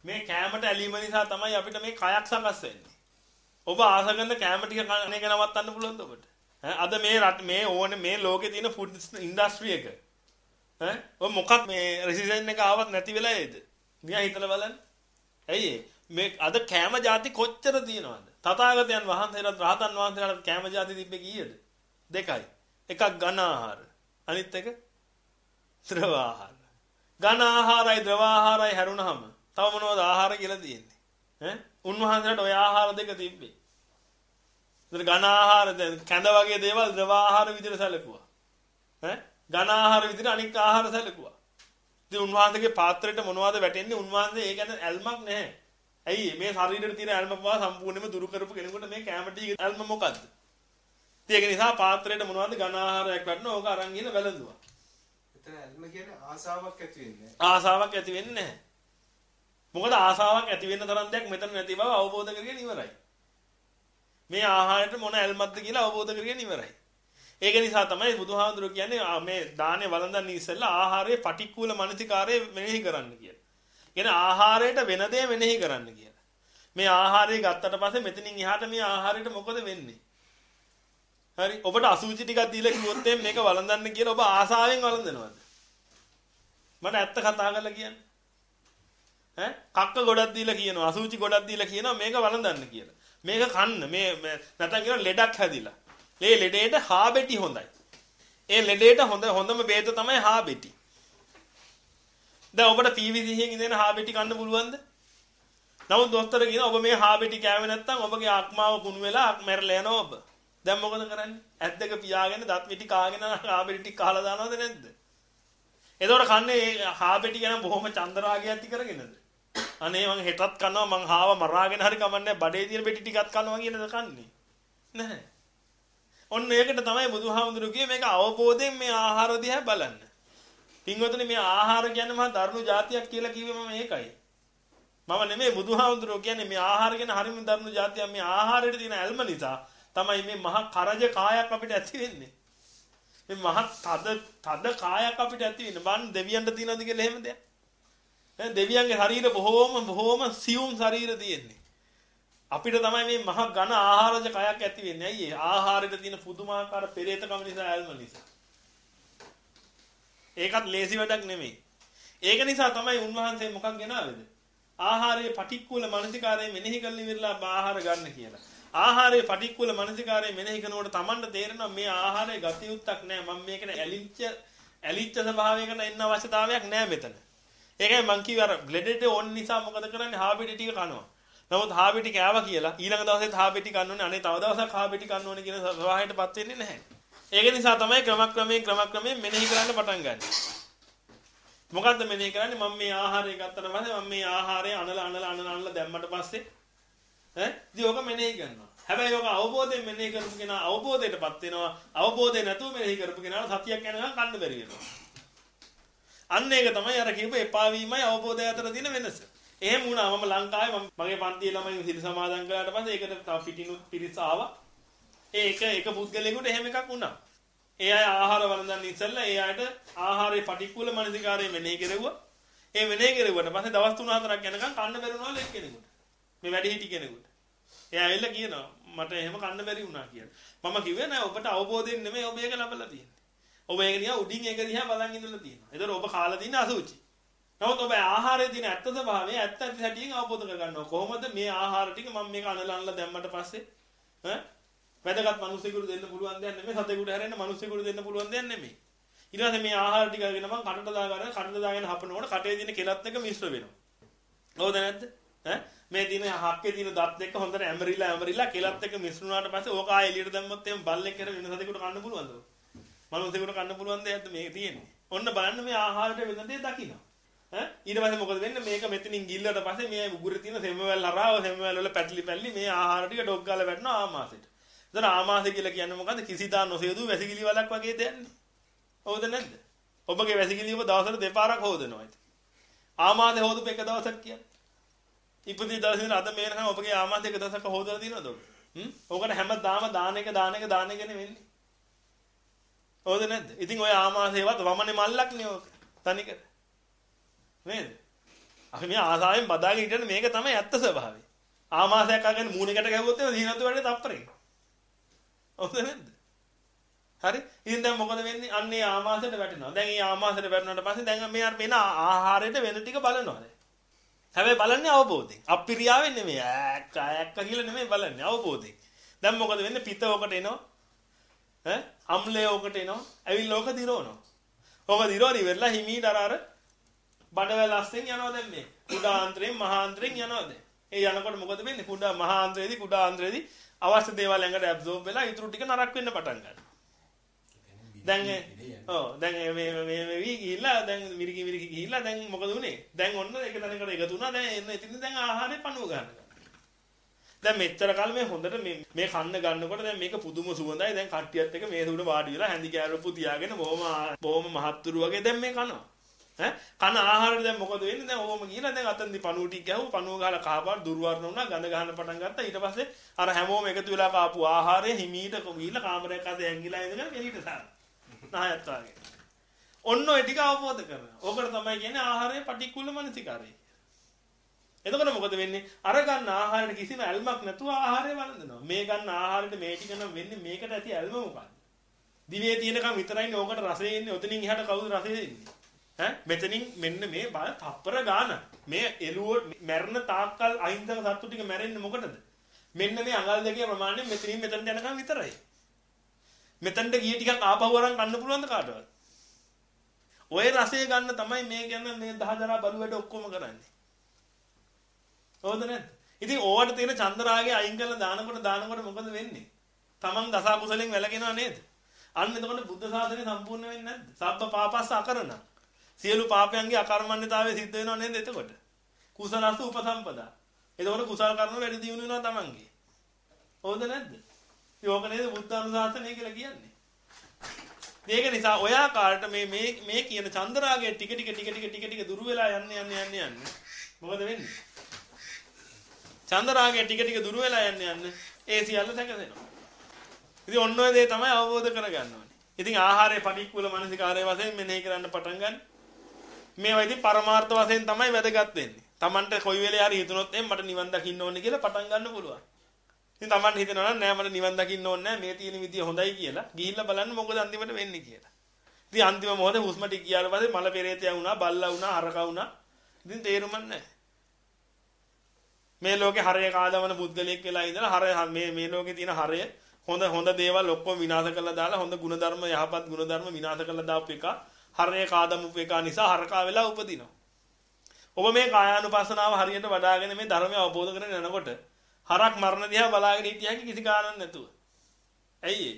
මේ කෑමට ඇලීම නිසා තමයි අපිට මේ කයක් සකස් වෙන්නේ. ඔබ ආස කරන කෑම ටික කන එක නවත්තන්න පුළුවන්ද ඔබට? අද මේ රට මේ ඕනේ මේ ලෝකේ තියෙන ෆුඩ් ඉන්ඩස්ට්‍රි එක. ඈ ඔය මොකක් මේ රෙසිස්ටන්ට් එක ආවත් නැති වෙලා ඒද? නිකන් හිතලා බලන්න. ඇයි මේ අද කෑම ಜಾති කොච්චර තියෙනවද? තථාගතයන් වහන්සේලාත් රහතන් වහන්සේලාට කෑම ಜಾති තිබ්බේ කීයද? දෙකයි. එකක් ඝන ආහාර. අනිත් එක ද්‍රව ආහාර. ඝන ආහාරයි ද්‍රව ආහාරයි හැරුණාම තව මොනවද ආහාර කියලා තියෙන්නේ? ඈ? උන්වහන්සේලාට ওই ආහාර දෙක තිබ්බේ. ඒතර ඝන ආහාර කැඳ වගේ දේවල් ද්‍රව ආහාර විදිහට සැලකුවා. ඈ? ඝන ආහාර විදිහට අනික් ආහාර සැලකුවා. ඉතින් උන්වහන්සේගේ පාත්‍රයට මොනවද වැටෙන්නේ? උන්වහන්සේ ඒ ගැන ඇල්මක් නැහැ. ඇයි මේ ශරීරෙට තියෙන ඇල්ම පවා සම්පූර්ණයෙන්ම දුරු කරපු කෙනෙකුට මේ කැම ටික ඇල්ම මොකද්ද? ඒක නිසා පාත්‍රයට මොනවද ඝන ආහාරයක් වැටෙනවා. ඕක අරන් ගිහලා වැළඳුවා. එතන ඇල්ම කියන්නේ ආසාවක් ඇති වෙන්නේ ආසාවක් ඇති වෙන්නේ නැහැ. මොකද ආසාවක් ඇති වෙන්න තරම් දෙයක් මෙතන නැති බව අවබෝධ කරගෙන ඉවරයි. මේ ආහාරයට මොන ඇල්මක්ද කියලා අවබෝධ කරගෙන ඉවරයි. ඒක නිසා තමයි බුදුහාමුදුරුවෝ කියන්නේ මේ දානේ වළඳන් ඉස්සෙල්ලා ආහාරයේ පටික්කුල මනසිකාරය මෙනෙහි කරන්න කියලා. කියන්නේ ආහාරයට වෙන දේ මෙනෙහි කරන්න කියලා. මේ ආහාරය ගත්තට පස්සේ මෙතනින් එහාට මේ ආහාරයට මොකද වෙන්නේ? හරි ඔබට අසුචි ටිකක් දීලා කිව්වොත් මේක වළඳන්න කියලා ඔබ ආසාවෙන් වළඳනවද? මට ඇත්ත කතා කරලා කියන්න. ඈ කක්ක ගොඩක් දීලා කියනවා අසුචි ගොඩක් දීලා කියනවා මේක වළඳන්න කියලා. මේක කන්න මේ නැත්නම් කියන ලෙඩක් හැදිලා. මේ ලෙඩේට හාබෙටි හොඳයි. ඒ ලෙඩේට හොඳ හොඳම බේත තමයි හාබෙටි. දැන් ඔබට PVC-යෙන් ඉඳගෙන හාබෙටි කන්න පුළුවන්ද? නමුත් දොස්තර කියන ඔබ මේ හාබෙටි කෑවේ නැත්නම් ඔබගේ ආත්මාව කුණු වෙලා මැරලා යනවා ඔබ. දැන් මොකද කරන්නේ? ඇස් දෙක පියාගෙන දත් මිටි කාගෙන හාබෙටි ටික කාලා දානවද නැද්ද? එතකොට කන්නේ හාබෙටි ගැන බොහොම චන්දරාගයක් ඇති කරගෙනද? අනේ මං හෙටත් කනවා මං හාව මරාගෙන හරි කමන්නේ බඩේ තියෙන බෙටි ටිකක් කනවා කියනද කන්නේ නැහැ ඔන්න ඒකට තමයි බුදුහාමුදුරුවෝ කියේ මේක අවබෝධයෙන් මේ ආහාර දිහා බලන්න පින්වතුනි මේ ආහාර කියන්නේ මහා දරුණු જાතියක් කියලා කිව්වේ මම ඒකයි මම නෙමෙයි බුදුහාමුදුරුවෝ කියන්නේ මේ ආහාර ගැන හරිම දරුණු જાතියක් මේ ආහාරයට තියෙන ඇල්ම නිසා තමයි මේ මහා කරජ කායක් අපිට ඇති වෙන්නේ මේ මහා තද තද කායක් අපිට ඇති වෙන්නේ බන් දෙවියන්ට තියනද කියලා එහෙම දෙයක් දෙවියන්ගේ ශරීර බොහෝම බොහෝම සියුම් ශරීර තියෙන්නේ. අපිට තමයි මේ මහ ඝන ආහාරජ කයක් ඇති වෙන්නේ. ඇයි ඒ? ආහාරෙට තියෙන පුදුමාකාර පෙරේතකම නිසා ඇල්ම නිසා. ඒකත් ලේසි වැඩක් නෙමෙයි. ඒක නිසා තමයි උන්වහන්සේ මොකක් ගෙනාවේද? ආහාරයේ පටික්කුල මනසිකාරය මෙනෙහි කරලා ඉවරලා ආහාර ගන්න කියලා. ආහාරයේ පටික්කුල මනසිකාරය මෙනෙහි කරනකොට Tamanට තේරෙනවා මේ ආහාරයේ ගතියුත්තක් නැහැ. මම මේකට ඇලිච්ච ඇලිච්ච ස්වභාවයකට එන්න අවශ්‍යතාවයක් නැහැ මෙතන. ඒකයි මං කිව්වේ අර බ්ලෙඩේට ඕන නිසා මොකද කරන්නේ හාබිටි ටික කනවා. නමුත් හාබිටි කෑවා කියලා ඊළඟ දවසෙත් හාබිටි කන්න ඕනේ අනේ තව දවසක් හාබිටි කන්න ඕනේ කියන සවාහයටපත් වෙන්නේ නැහැ. ඒක නිසා තමයි ක්‍රමක්‍රමයෙන් ක්‍රමක්‍රමයෙන් මෙනෙහි කරන්න පටන් ගන්නේ. මොකද්ද මෙනෙහි කරන්නේ මම මේ ආහාරය ගත්තට පස්සේ මම මේ ආහාරය අනලා අනලා අනලා අනලා දැම්මට පස්සේ ඈ ඉතින් ඕක මෙනෙහි කරනවා. හැබැයි ඕක අවබෝධයෙන් මෙනෙහි කරපු කෙනා අවබෝධයටපත් වෙනවා. අවබෝධය නැතුව මෙනෙහි කරපු කෙනාට සතියක් යනකම් කන්න බැරි වෙනවා. අන්න ඒක තමයි අර කියපු එපා වීමයි අවබෝධය අතර තියෙන වෙනස. එහෙම වුණා මම ලංකාවේ මම මගේ පන්තියේ ළමයි සිල් සමාදන් කළාට පස්සේ ඒකට තව පිටිනුත් පිරිස ආවා. ඒ එක එක පුද්ගලයෙකුට එහෙම එකක් වුණා. ඒ අය ආහාර වළඳන් ඉස්සෙල්ලා ඒ අයට ආහාරයේ පටික්කුල මනසිකාරය මෙනෙහි කෙරුවා. ඒ මෙනෙහි කෙරුවට පස්සේ දවස් 3-4ක් යනකම් කන්න බැරුණා ලෙක් කෙනෙකුට. මේ වැඩි හිටි කෙනෙකුට. එයා ඇවිල්ලා කියනවා මට එහෙම කන්න බැරි වුණා කියලා. මම කිව්වේ නෑ ඔබට අවබෝධයෙන් නෙමෙයි ඔබ ඒක ලබලා තියෙන්නේ. ඔබ ඒක දිහා උඩින් ඒක දිහා බලන් ඉඳලා තියෙනවා. ඒතර ඔබ කාලා තියෙන අසුචි. නමුත් ඔබ ආහාරයේ තියෙන ඇත්ත ස්වභාවය ඇත්ත ඇති හැටියෙන් අවබෝධ කරගන්නවා. කොහොමද මේ ආහාර ටික මම මේක අනලා අනලා දැම්මට පස්සේ ඈ වැදගත් මිනිසෙකුට දෙන්න පුළුවන් දෙයක් නෙමෙයි. සතෙකුට හැරෙන්න මිනිසෙකුට දෙන්න පුළුවන් දෙයක් නෙමෙයි. ඊට පස්සේ මේ ආහාර ටික අරගෙන මම කටට දාගන්න කටට දාගෙන හපනකොට කටේ තියෙන කෙලත් එක මිශ්‍ර වෙනවා. හවුද නැද්ද? ඈ මේ දින හක්කේ තියෙන දත් එක්ක හොඳට ඇමරිලා ඇමරිලා කෙලත් එක්ක මිශ්‍ර වුණාට පස්සේ ඕක ආයෙ එළියට දැම්මොත් එහෙම බල්ලෙක් කර වෙන සතෙකුට කන්න පුළුවන්ද? මනුස්සයෙකුට කන්න පුළුවන් දෙයක්ද මේක තියෙන්නේ. ඔන්න බලන්න මේ ආහාරයට වෙන දේ දකින්න. ඈ ඊට පස්සේ මොකද වෙන්නේ මේක මෙතනින් ගිල්ලට පස්සේ මේ උගුරේ තියෙන සෙම්වැල් හරහා සෙම්වැල් වල පැටලි පැටලි මේ ආහාර ටික ඩොග් ගාලා වැටෙනවා ආමාශයට. එතන ආමාශය කියලා කියන්නේ මොකද්ද? කිසිදා නොසෙදු වැසිකිලි වලක් වගේ දෙයක්නේ. හවුද නැද්ද? ඔබගේ වැසිකිලි ඔබ දවසට දෙපාරක් හොදනවා ඉතින්. ආමාදේ හොදපු එක දවසක් කියන්නේ. ඉපදී දවසේ ඉඳන් අද මේනකම් ඔබගේ ආමාදේ එක දවසක් හොදලා දිනවද ඔබ? හ්ම්? ඕකට හැමදාම දාන එක දාන එක දාන එකනේ වෙන්නේ. හොද නැද්ද? ඉතින් ඔය ආමාසේවත් වමනේ මල්ලක් නේ ඕක. තනිකර. නේද? අපි මේ ආසාවෙන් බදාගෙන ඉන්න මේක තමයි ඇත්ත ස්වභාවය. ආමාසයක් අගෙන මූණකට ගැහුවොත් එම දිනතු වැඩේ තප්පරේ. හොද නැද්ද? හරි? ඉතින් දැන් මොකද වෙන්නේ? අන්න ඒ ආමාසයට වැටෙනවා. දැන් ඒ ආමාසයට වැටුණාට පස්සේ දැන් මේ අර වෙන ආහාරයට වෙන ටික බලනවා දැන්. හැබැයි බලන්නේ අවබෝධයෙන්. අප්පිරියාවෙන් නෙමෙයි. ඈක්ක ඈක්ක කියලා නෙමෙයි බලන්නේ අවබෝධයෙන්. දැන් මොකද වෙන්නේ? පිත ඔකට එනවා. ඈ අම්ලය ඔකට එනවා. ඇවිල්ලා ඔක දිරවනවා. ඔක දිරවන ඉවරලා හිමීට අර අර බඩවැල් අස්සෙන් යනවා දැන් මේ. කුඩාන්තරයෙන් මහාන්තරයෙන් යනවා දැන්. ඒ යනකොට මොකද වෙන්නේ? කුඩා මහාන්තරයේදී කුඩාන්තරයේදී අවශ්‍ය දේවල් ඇඟට ඇබ්සෝබ් වෙලා ඊටු ටික නරක වෙන්න පටන් ගන්නවා. දැන් ඔව් දැන් මේ මේ මේ ගිහිල්ලා දැන් මිරිකි මිරිකි ගිහිල්ලා දැන් මොකද උනේ? දැන් ඔන්න එක තැනකට එකතු වුණා. දැන් එන්න ඉතින් දැන් ආහාරේ පණුව ගන්නවා. දැන් මෙච්චර කල් මේ හොඳට මේ මේ කන්න ගන්නකොට දැන් මේක පුදුම සුවඳයි. දැන් කට්ටියත් එක්ක මේ උඩ වාඩි වෙලා හැඳි කෑරපු තියාගෙන බොහොම බොහොම මහත්තුරු වගේ දැන් මේ කනවා. ඈ කන ආහාරෙ දැන් මොකද වෙන්නේ? දැන් ඕම ගිහලා දැන් අතන්දි පණුව ටික ගැහුව පණුව ගහලා කහපාට දුර්වර්ණ වුණා ගඳ ගන්න පටන් ගත්තා. ඊට පස්සේ අර හැමෝම එකතු වෙලා කාපු ආහාරය හිමීට ගිහලා කාමරයක් අතේ ඇංගිලා ඉඳගෙන එළියට සාරා. නායත් වාගේ. ඔන්න ඔය ටික අවබෝධ කරගන්න. ඕකට තමයි කියන්නේ ආහාරයේ පටික්කුල මනසිකාරය. එතකොට මොකද වෙන්නේ? අර ගන්න ආහාරයට කිසිම ඇල්මක් නැතුව ආහාරය වළඳනවා. මේ ගන්න ආහාරෙට මේ ටික නම් වෙන්නේ මේකට ඇති ඇල්ම මොකක්ද? දිවේ තියෙනකම් විතරයිනේ ඕකට රසය එන්නේ. ඔතනින් එහාට කවුද රසය එන්නේ? ඈ මෙතනින් මෙන්න මේ බල තප්පර ගාන. මේ එළුව මැරෙන තාක්කල් අහිංසක සත්තු ටික මැරෙන්නේ මොකටද? මෙන්න මේ අඟල් දෙකේ ප්‍රමාණය මෙතනින් මෙතනට යනකම් විතරයි. මෙතනට ගිය ටිකක් ආපහු අරන් ගන්න පුළුවන්ද කාටවත්? ඔය රසය ගන්න තමයි මේ ගැන මේ දහදරා බලු වැඩ ඔක්කොම කරන්නේ. හවුද නැද්ද? ඉතින් ඕවට තියෙන චන්දරාගේ අයින් කරලා දානකොට දානකොට මොකද වෙන්නේ? Taman දසා කුසලෙන් වැළකෙනවා නේද? අන්න එතකොට බුද්ධ ශාසනය සම්පූර්ණ වෙන්නේ නැද්ද? සබ්බ පාපස්ස අකරණ. සියලු පාපයන්ගේ අකර්මණ්‍යතාවය සිද්ධ වෙනව නේද එතකොට? කුසලස්ස උපසම්පදා. එතකොට කුසල කර්ම වැඩි දියුණු වෙනවා Tamanගේ. හවුද නැද්ද? යෝග නේද බුද්ධ අනුශාසනය කියලා කියන්නේ. මේක නිසා ඔය ආකාරයට මේ මේ මේ කියන චන්දරාගය ටික ටික ටික ටික ටික ටික දුරු වෙලා යන්නේ යන්නේ යන්නේ යන්නේ. මොකද වෙන්නේ? චන්දරාගය ටික ටික දුර වෙලා යන්න යන්න ඒ සියල්ල සැකසෙනවා. ඉතින් ඔන්න ඔය දේ තමයි අවබෝධ කරගන්න ඕනේ. ඉතින් ආහාරයේ පටික්කුල මානසිකාරය වශයෙන් මෙනෙහි කරන්න පටන් ගන්න. මේවා ඉතින් පරමාර්ථ වශයෙන් තමයි වැදගත් වෙන්නේ. Tamanට කොයි වෙලේ හරි හිතුනොත් එම් මට නිවන් දකින්න ඕනේ කියලා පටන් ගන්න පුළුවන්. ඉතින් Tamanට හිතෙනවා නම් නෑ මට නිවන් දකින්න ඕනේ නෑ මේ තියෙන විදිය හොඳයි කියලා ගිහිල්ලා බලන්න මොකද අන්තිමට වෙන්නේ කියලා. ඉතින් අන්තිම මොහොතේ හුස්ම ටික ගියාට පස්සේ මල පෙරේතයා වුණා, බල්ලා වුණා, අරකා වුණා. ඉතින් තේරුමක් නෑ. මේ ලෝකේ හරය කාදවන බුද්ධලෙක් වෙලා ඉඳලා හරය මේ මේ ලෝකේ තියෙන හරය හොඳ හොඳ දේවල් ඔක්කොම විනාශ කරලා දාලා හොඳ ಗುಣධර්ම යහපත් ಗುಣධර්ම විනාශ කරලා දාපු එක හරය කාදමු එක නිසා හරකා වෙලා උපදිනවා. ඔබ මේ කායානුපස්සනාව හරියට වඩ아가ගෙන මේ ධර්මය අවබෝධ කරගෙන යනකොට හරක් මරණ දිහා බලාගෙන හිටියකි කිසි කාරණයක් නැතුව. ඇයි ඒ?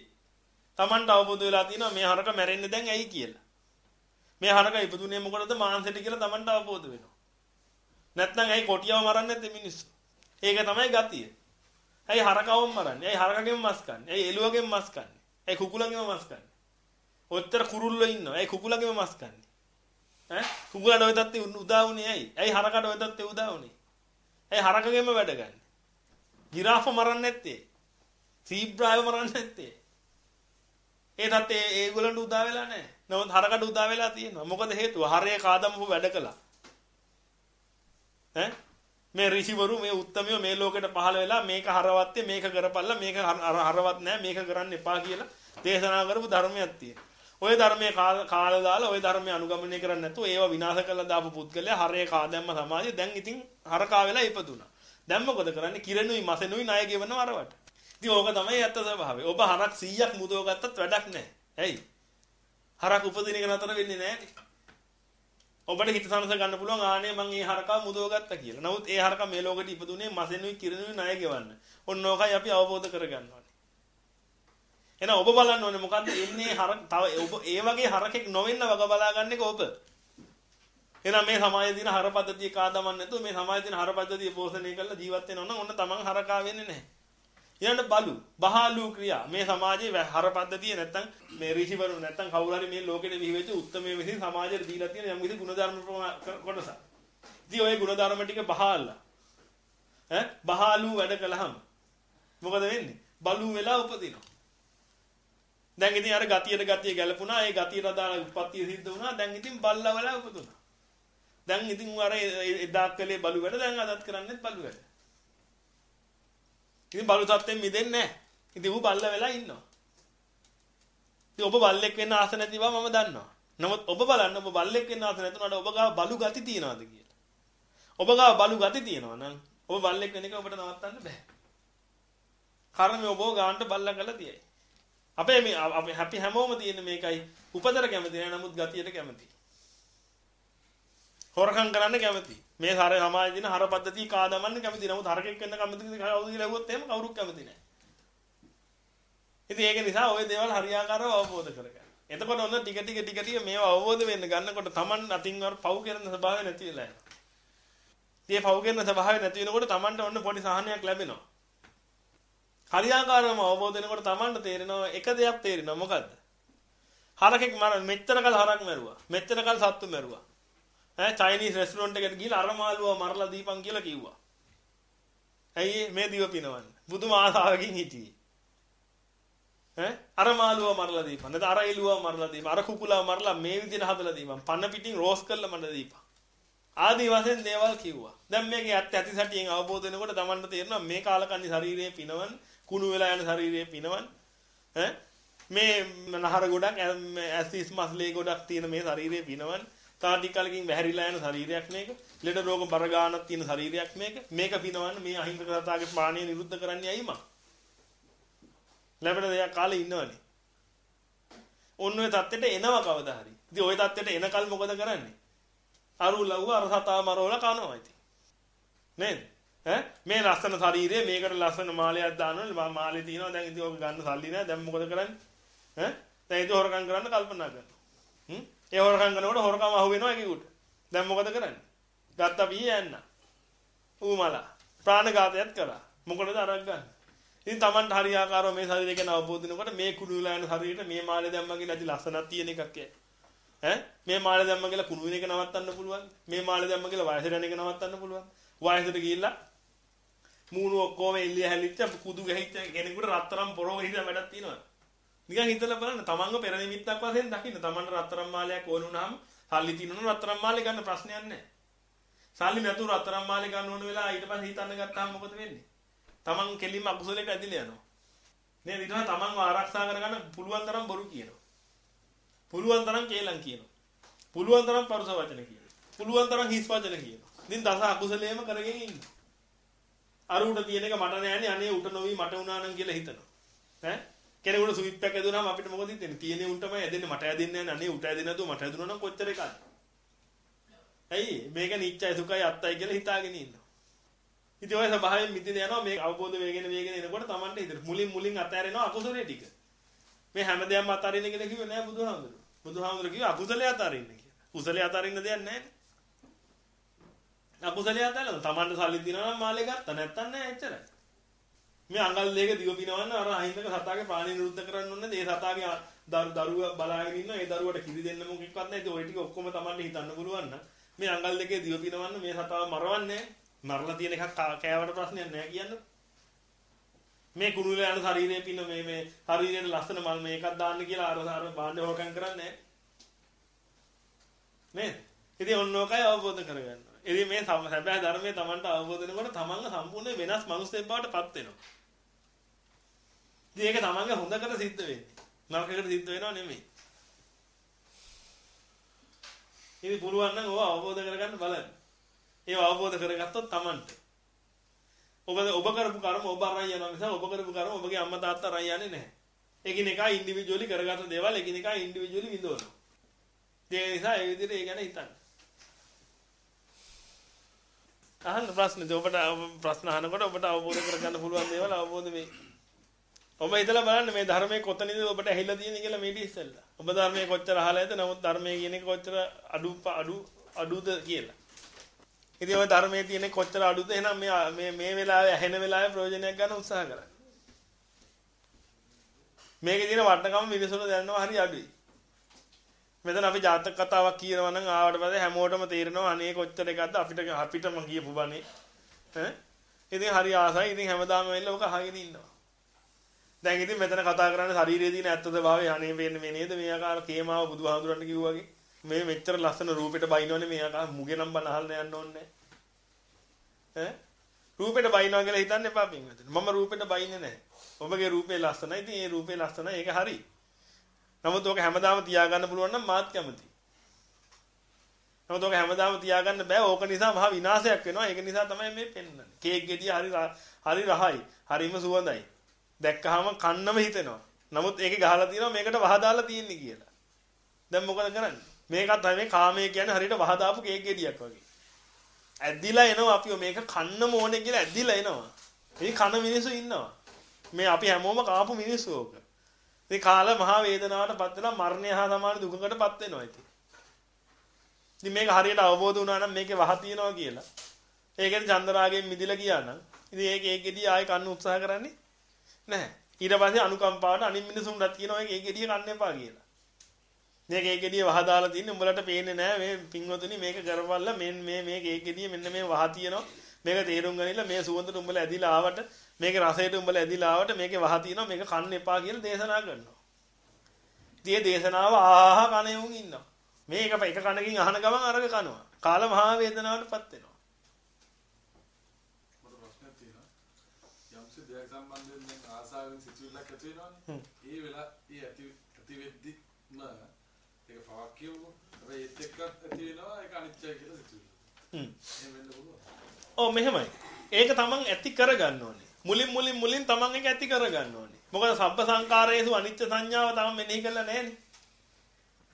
Tamanට අවබෝධ වෙලා තියෙනවා මේ හරක මැරෙන්නේ දැන් ඇයි කියලා. මේ හරක ඉපදුනේ මොකටද මාංශෙට කියලා Tamanට අවබෝධ වෙනවා. නැත්නම් ඇයි කොටියව මරන්නේ නැත්තේ මිනිස්සු? ඒක තමයි ගතිය. ඇයි හරකවම මරන්නේ? ඇයි හරකගෙන් මස් කන්නේ? ඇයි එළුවගෙන් මස් කන්නේ? ඇයි කුකුලගෙන් මස් කන්නේ? ඔච්චර කුරුල්ලෝ ඉන්නවා. ඇයි කුකුලගෙන් මස් කන්නේ? ඈ කුකුලට ඔය තත්ත්වෙ උදා වුනේ ඇයි? ඇයි හරකට ඔය තත්ත්වෙ උදා වුනේ? ඇයි හරකගෙන්ම වැඩ ගන්න? ජිරාෆ මරන්නේ නැත්තේ? සීබ්‍රාව මරන්නේ නැත්තේ? ඒ තත්ත්වෙ ඒගොල්ලන්ට උදා වෙලා නැහැ. නමුත් හරකට උදා වෙලා තියෙනවා. මොකද හේතුව? හරයේ කාදම්පු වැඩ කළා. ඈ මේ ඍෂිවරු මේ උත්තමයෝ මේ ලෝකෙට පහළ වෙලා මේක හරවත්තේ මේක කරපල්ලා මේක හරවත් නැහැ මේක කරන්න එපා කියලා දේශනා කරපු ධර්මයක් තියෙනවා. ඔය ධර්මයේ කාලා දාලා ඔය ධර්මය අනුගමනය කරන්නේ නැතුව ඒවා විනාශ කරලා දාපු පුද්ගලයා හරේ කා දැම්ම සමාජය දැන් ඉතින් හරකා වෙලා ඉපදුනා. දැන් මොකද කරන්නේ? කිරණුයි මසෙනුයි ණය ගෙවනවා අරවට. ඉතින් ඕක තමයි ඇත්ත ස්වභාවය. ඔබ හරක් 100ක් මුදව ගත්තත් වැඩක් නැහැ. ඇයි? හරක් උපදින එක නතර වෙන්නේ නැහැ ඔබට හිත සනස ගන්න පුළුවන් ආනේ මං ඒ හරකා මුදව ගත්තා කියලා. නමුත් ඒ හරකා මේ ලෝකෙට ඉපදුනේ මසෙනුයි කිරණුයි ණය ගෙවන්න. ඔන්න ඕකයි අපි අවබෝධ කරගන්නවා. එහෙනම් ඔබ බලන්න ඕනේ මොකද්ද එන්නේ හර තව ඔබ ඒ වගේ හරකෙක් නොවෙන්න වග බලා ගන්න එක ඔබ. එහෙනම් මේ සමාජයේ දින හර පද්ධතිය කාදමන්න නැතුව මේ සමාජයේ දින හර පද්ධතිය පෝෂණය කරලා ජීවත් වෙනවා නම් ඔන්න තමන් හරකා වෙන්නේ නැහැ. ඊළඟ බලු බහාලු ක්‍රියා මේ සමාජයේ හර පද්ධතිය නැත්තම් මේ ඍෂිවරු නැත්තම් කවුරු හරි මේ ලෝකෙට විහිවෙච්ච උත්මයේ විසින් සමාජයට දීලා තියෙන යම් කිසි ಗುಣධර්ම කොටස. ඉතින් ওই ಗುಣධර්ම ටික බහාලා ඈ බහාලු වැඩ කළාම මොකද වෙන්නේ? බලු වෙලා උපදිනවා. දැන් ඉතින් අර ගතියට ගතිය ගැලපුණා. ඒ ගතියට අදාළ උත්පත්තිය සිද්ධ වුණා. දැන් ඉතින් බල්ලා වෙලා උපදුණා. දැන් ඉතින් අර එදා කලේ බලු වැඩ දැන් අදත් කරන්නේත් බලු වැඩ. ඉතින් බලු තත්ත්වෙන් මිදෙන්නේ නැහැ. ඉතින් ඌ බල්ලා වෙලා ඉන්නවා. ඉතින් ඔබ බල්ලෙක් වෙන්න ආස නැති බව මම දන්නවා. නමුත් ඔබ බලන්න ඔබ බල්ලෙක් වෙන්න ආස නැතුණාට ඔබ ගාව බලු ගති තියනවාද කියලා. ඔබ ගාව බලු ගති තියනවා නම් ඔබ බල්ලෙක් වෙන එක ඔබට නවත්තන්න බෑ. කර්මය ඔබ ගානට බල්ලා කරලා තියයි. අපේ මේ අපේ හැපි හැමෝම තියෙන මේකයි උපතර කැමති නෑ නමුත් ගතියට කැමති. හොරකම් කරන්න කැමති. මේ හර සමාජයේ දින හර පද්ධතිය කාදමන්න කැමති. නමුත් හරකෙක් වෙන්න කැමති කවුද කියලා ඇහුවොත් එහෙම කවුරුත් කැමති නෑ. ඉතින් ඒක නිසා ওই දේවල් හරියාකාරව අවබෝධ කරගන්න. එතකොට ඔන්න ටික ටික ටික ටික මේවා අවබෝධ වෙන්න ගන්නකොට Taman අතින් වර පව් කරන ස්වභාවය නැති වෙලා යනවා. ඉතින් පව් කරන ස්වභාවය නැති වෙනකොට Tamanට ඔන්න පොඩි සහනයක් ලැබෙනවා. හරියාකාරවම අවබෝධ වෙනකොට Tamanට තේරෙනවා එක දෙයක් තේරෙනවා මොකද්ද? හරකෙක් මර මෙච්චර කල් හරක් මැරුවා. මෙච්චර කල් සත්තු මැරුවා. ඈ චයිනීස් රෙස්ටුරන්ට් එකට ගිහලා අර මාළුවා මරලා දීපන් කියලා කිව්වා. ඇයි මේ දිව පිනවන්න? බුදුම ආසාවකින් හිටියේ. ඈ අර මාළුවා මරලා දීපන්. නැත්නම් අර එළුවා මරලා දීපන්. අර කුකුලා මරලා මේ විදිහට හදලා දීපන්. පන්න පිටින් රෝස් කරලා මඩ දීපන්. ආදි වශයෙන් දේවල් කිව්වා. දැන් මේකේ ඇත්ත ඇති සැටියෙන් අවබෝධ වෙනකොට Tamanට තේරෙනවා මේ කාලකන්ණි ශරීරයේ පිනවන්න, කුණු වෙලා යන ශරීරයේ පිනවන්න. ඈ? මේ නහර ගොඩක් ඇසිස් මස්ලේ ගොඩක් තියෙන මේ ශරීරයේ පිනවන්න. තා ටික කලකින් වැහැරිලා යන ශරීරයක් මේක. ලෙඩ රෝග බර ගන්නක් තියෙන ශරීරයක් මේක. මේක පිනවන්න මේ අහිංසක සතාගේ ප්‍රාණය නිරුද්ධ කරන්නේ ඇයි මං? ලැබෙන දෙයක් කාලේ ඉන්නවනේ. ඔන්න ඔය தත්තෙට එනවා කවදා හරි. ඉතින් ඔය தත්තෙට එනකල් මොකද කරන්නේ? අරු ලව්ව අර සතා මරවලා කනවා ඉතින්. නේද? ඈ මේ ලස්සන ශරීරය මේකට ලස්සන මාලයක් දානවා මාලේ තියෙනවා දැන් ඉතින් ඔක ගන්න සල්ලි නැහැ දැන් මොකද කරන්නේ? ඈ දැන් ඉතින් හොරකම් කරන්න කල්පනා කරනවා. හ්ම් ඒ හොරකම් කරනකොට හොරකම් අහු වෙනවා එකෙකුට. දැන් මොකද කරන්නේ? ගත්ත බිය යන්න. ඌ මලා ප්‍රාණඝාතයත් කළා. මොකටද අරක් ගන්න? ඉතින් Tamanට හරියාකාරව මේ ශරීරය ගැන අවබෝධ වෙනකොට මේ කුණු වෙලා යන ශරීරයට මේ මාළේ දැම්මා කියලා ඇති ලස්සනක් තියෙන එකක් යයි. ඈ මේ මාළේ දැම්මා කියලා කුණු වෙන එක නවත්තන්න පුළුවන්. මේ මාළේ දැම්මා කියලා වයසට යන එක නවත්තන්න පුළුවන්. වයසට ගිහිල්ලා මූණු ඔක්කොම එල්ලිය හැලිච්ච කුදු ගහිච්ච කෙනෙකුට රත්තරන් පොරව හිතලා වැඩක් තියෙනවා. නිකන් හිතලා බලන්න තමන්ව පෙර නිමිත්තක් වශයෙන් දකින්න. තමන්ට රත්තරන් මාලයක් ඕන වුණාම සල්ලි තියෙනවා රත්තරන් මාලේ ගන්න ප්‍රශ්නයක් නැහැ. සල්ලි නැතුව රත්තරන් මාලේ ගන්න ඕන වෙලා ඊට පස්සේ හිතන්න ගත්තාම මොකද වෙන්නේ? තමන් කෙලින්ම අකුසලයට ඇදිලා යනවා. නේද? ඊට පස්සේ තමන්ව ආරක්ෂා කරගන්න පුළුවන් තරම් බොරු කියනවා. පුළුවන් තරම් කේලම් කියනවා. පුළුවන් තරම් පරුස වචන කියනවා. පුළුවන් තරම් හිස් වචන කියනවා. ඉතින් දස අකුසලයේම කරගෙන ඉන්නවා. අර උඩ තියෙන එක මට නෑනේ අනේ උට නොවි මට උනා නම් කියලා හිතනවා. ඈ කෙනෙකුට ස්විච් එකක් ඇදුනම අපිට මොකද හිතෙන්නේ? තියෙන්නේ උන්ටමයි ඇදෙන්නේ මට ඇදෙන්නේ නෑ අනේ උට ඇදෙන්නේ නැතුව මට ඇදුනා නම් කොච්චර එකක්ද? ඇයි මේක නිච්චයි සුඛයි අත්තයි කියලා හිතාගෙන ඉන්නවා. ඉතින් ඔය ස්වභාවයෙන් මිදින යනවා මේ අවබෝධ වේගෙන වේගෙන එනකොට Tamanට හිතෙන මුලින් මුලින් අතහැරෙනවා අකුසලයේ ටික. මේ හැමදේම අතාරින්න කියලා කිව්වේ නෑ බුදුහාමුදුරුවෝ. බුදුහාමුදුරුවෝ කිව්වා අකුසලයේ අතාරින්න කියලා. කුසලයේ අතාරින්න දෙයක් නෑ. අකුසලයේ අතාරින්න Tamanට සල්ලි දිනවා නම් මාලේ ගත්තා නැත්තම් නෑ එච්චරයි. මේ අඟල් දෙක දිව පිනවන්න අර අහිංසක සතාගේ ප්‍රාණය නිරුද්ධ කරන්න ඕනේ. ඒ සතාගේ දරුවා බලාගෙන ඉන්න ඒ දරුවට කිරි දෙන්න මොකෙක්වත් නැහැ. ඉතින් ওই ටික ඔක්කොම Tamanට හිතන්න පුළුවන් නම් මේ අඟල් දෙකේ දිව පිනවන්න මේ සතාව මරවන්නේ මරලා තියෙන එකක් කෑවට ප්‍රශ්නයක් නැහැ කියන්නේ. මේ කුණුල යන ශරීරයේ පින මේ මේ ශරීරයේ ලස්සන මල් මේකක් දාන්න කියලා අර අර බාණ්ඩ හොරකම් කරන්නේ නේද? ඉතින් ඔන්න ඔකයි අවබෝධ කරගන්න. ඉතින් මේ සැබෑ ධර්මයේ Tamanට අවබෝධ වෙනකොට Tamanව සම්පූර්ණ වෙනස් මනුස්සයෙක් බවට පත් වෙනවා. ඉතින් ඒක Tamanගේ හොඳකට සිද්ධ වෙන්නේ. නරකකට සිද්ධ වෙනව නෙමෙයි. ඉතින් පුළුවන් නම් ඕව අවබෝධ කරගන්න බලන්න. ඒව අවබෝධ කරගත්තොත් Tamanට ඔබ ඔබ කරපු කර්ම ඔබ අරන් යනවා මිසක් ඔබ කරපු කර්ම ඔබගේ අම්මා තාත්තා අරන් යන්නේ නැහැ. එකිනෙකා ඉන්ඩිවිජුවලි කරගන්න දේවල් එකිනෙකා ඉන්ඩිවිජුවලි විඳවනවා. ඒ නිසා ඒ විදිහට ඒ ගැන හිතන්න. අහන්න ප්‍රශ්න ඔබට ප්‍රශ්න අහනකොට ඔබට අවබෝධ කරගන්න පුළුවන් දේවල් අවබෝධ වෙයි. ඔබ හිතලා බලන්න මේ ධර්මයේ කොතනද ඔබට ඇහිලා තියෙන්නේ කියලා මේ ඉස්සෙල්ලා. ඔබ ධර්මයේ කොච්චර අහලා ඇද නමුත් ධර්මයේ කියන එක කොච්චර අඩු අඩු අඩුද කියලා. ඉතින් ඔය ධර්මයේ තියෙන කොච්චර අඩුද එහෙනම් මේ මේ මේ වෙලාවේ ඇහෙන වෙලාවේ ප්‍රයෝජනයක් ගන්න උත්සාහ කරන්න. මේකේ තියෙන වටිනකම මිනිසුන්ට දැනනවා හරි අඩුයි. මෙතන අපි ජාතක කතාවක් කියනවා නම් ආවට පස්සේ හැමෝටම තේරෙනවා අනේ කොච්චර එකක්ද අපිට අපිටම කියපු බනේ. ඈ ඉතින් හරි ආසයි. ඉතින් හැමදාම වෙන්න ඔක අහගෙන ඉන්නවා. දැන් ඉතින් මෙතන කතා කරන්නේ ශරීරයේ තියෙන ඇත්ත ස්වභාවය අනේ වෙන්නේ මේ නේද මේ ආකාර කේමාව බුදුහාමුදුරන්ට කිව්වා වගේ. මේ මෙච්චර ලස්සන රූපෙට බයිනවනේ මේ ආකාර මුගේ නම් බන අහන්න යන්න ඕනේ ඈ රූපෙට බයිනවා කියලා හිතන්න එපා පින්වතුනි. මම රූපෙට බයින්නේ නැහැ. ඔබගේ රූපේ ලස්සනයි. ඉතින් ඒ රූපේ ලස්සනයි. ඒක හරි. නමුත් ඔක හැමදාම තියාගන්න පුළුවන් නම් මාත් කැමතියි. නමුත් ඔක හැමදාම තියාගන්න බෑ. ඕක නිසා මහ විනාශයක් වෙනවා. ඒක නිසා තමයි මේ පෙන්වන්නේ. කේක් ගෙඩිය හරි හරි රහයි. හරිම සුවඳයි. දැක්කහම කන්නම හිතෙනවා. නමුත් ඒකේ ගහලා තියෙනවා මේකට වහදාලා තියෙන්නේ කියලා. දැන් මොකද කරන්නේ? මේකත් මේ කාමයේ කියන්නේ හරියට වහදාපු කේක් ගෙඩියක් වගේ. ඇද්දිලා එනවා අපිව මේක කන්නම ඕනේ කියලා ඇද්දිලා එනවා. මේ කන මිනිස්සු ඉන්නවා. මේ අපි හැමෝම කාපු මිනිස්සු ඕක. ඉතින් කාල මහා වේදනාවටපත් වෙලා මරණය හා සමාන දුකකටපත් වෙනවා ඉතින්. ඉතින් මේක හරියට අවබෝධ වුණා නම් මේකේ වහ තියනවා කියලා. ඒකෙන් චන්දරාගයෙන් මිදිලා ගියා නම් ඉතින් ඒක ඒකෙදී ආයෙ කන්න උත්සාහ කරන්නේ නැහැ. ඊට පස්සේ අනුකම්පාවට අනිත් මිනිසුන්ටත් කියනවා ඒක ඒකෙදී කන්න එපා කියලා. මේක ඒකෙදී වහ දාලා තින්නේ උඹලට පේන්නේ නැහැ මේ පින්වතුනි මේක කරවල්ලා මේ මේ මේක ඒකෙදී මෙන්න මේ වහ තියනවා. මේක තේරුම් ගනිලා මේ සුවඳට උඹලා ඇදිලා ආවට මේකේ රසයට උඹලා ඇදිලා ආවට මේකේ වහ තියනවා මේක කන්න එපා කියලා දේශනා කරනවා. ඉතින් දේශනාව ආහා කණෙවුන් ඉන්නවා. මේක එක කණකින් අහන ගමන් අරග කනවා. කාල මහා වේදනාවටපත් වෙනවා. මට ප්‍රශ්නයක් තියෙනවා. යම්සි දෙයක් සම්බන්ධයෙන් දැන් ආසාවෙන් සිතුවිල්ලක් ඇති වෙනවනේ. ඒ වෙලා ඒ ඇති ඇති වෙද්දි න ඒක පවක් කියවමු. හැබැයි ඒත් එක්කත් ඇති වෙනවා ඒක අනිත්‍යයි කියලා සිතුවිල්ල. හ්ම්. එහෙම වෙන්න පුළුවන්. ඔව් මෙහෙමයි. ඒක තමන් ඇති කරගන්න ඕනේ. මුලින් මුලින් මුලින් තමන් ඒක ඇති කරගන්න ඕනේ. මොකද සබ්බ සංකාරයේසු අනිත්‍ය සංඥාව තමන් මෙනෙහි කරලා නැහැනේ.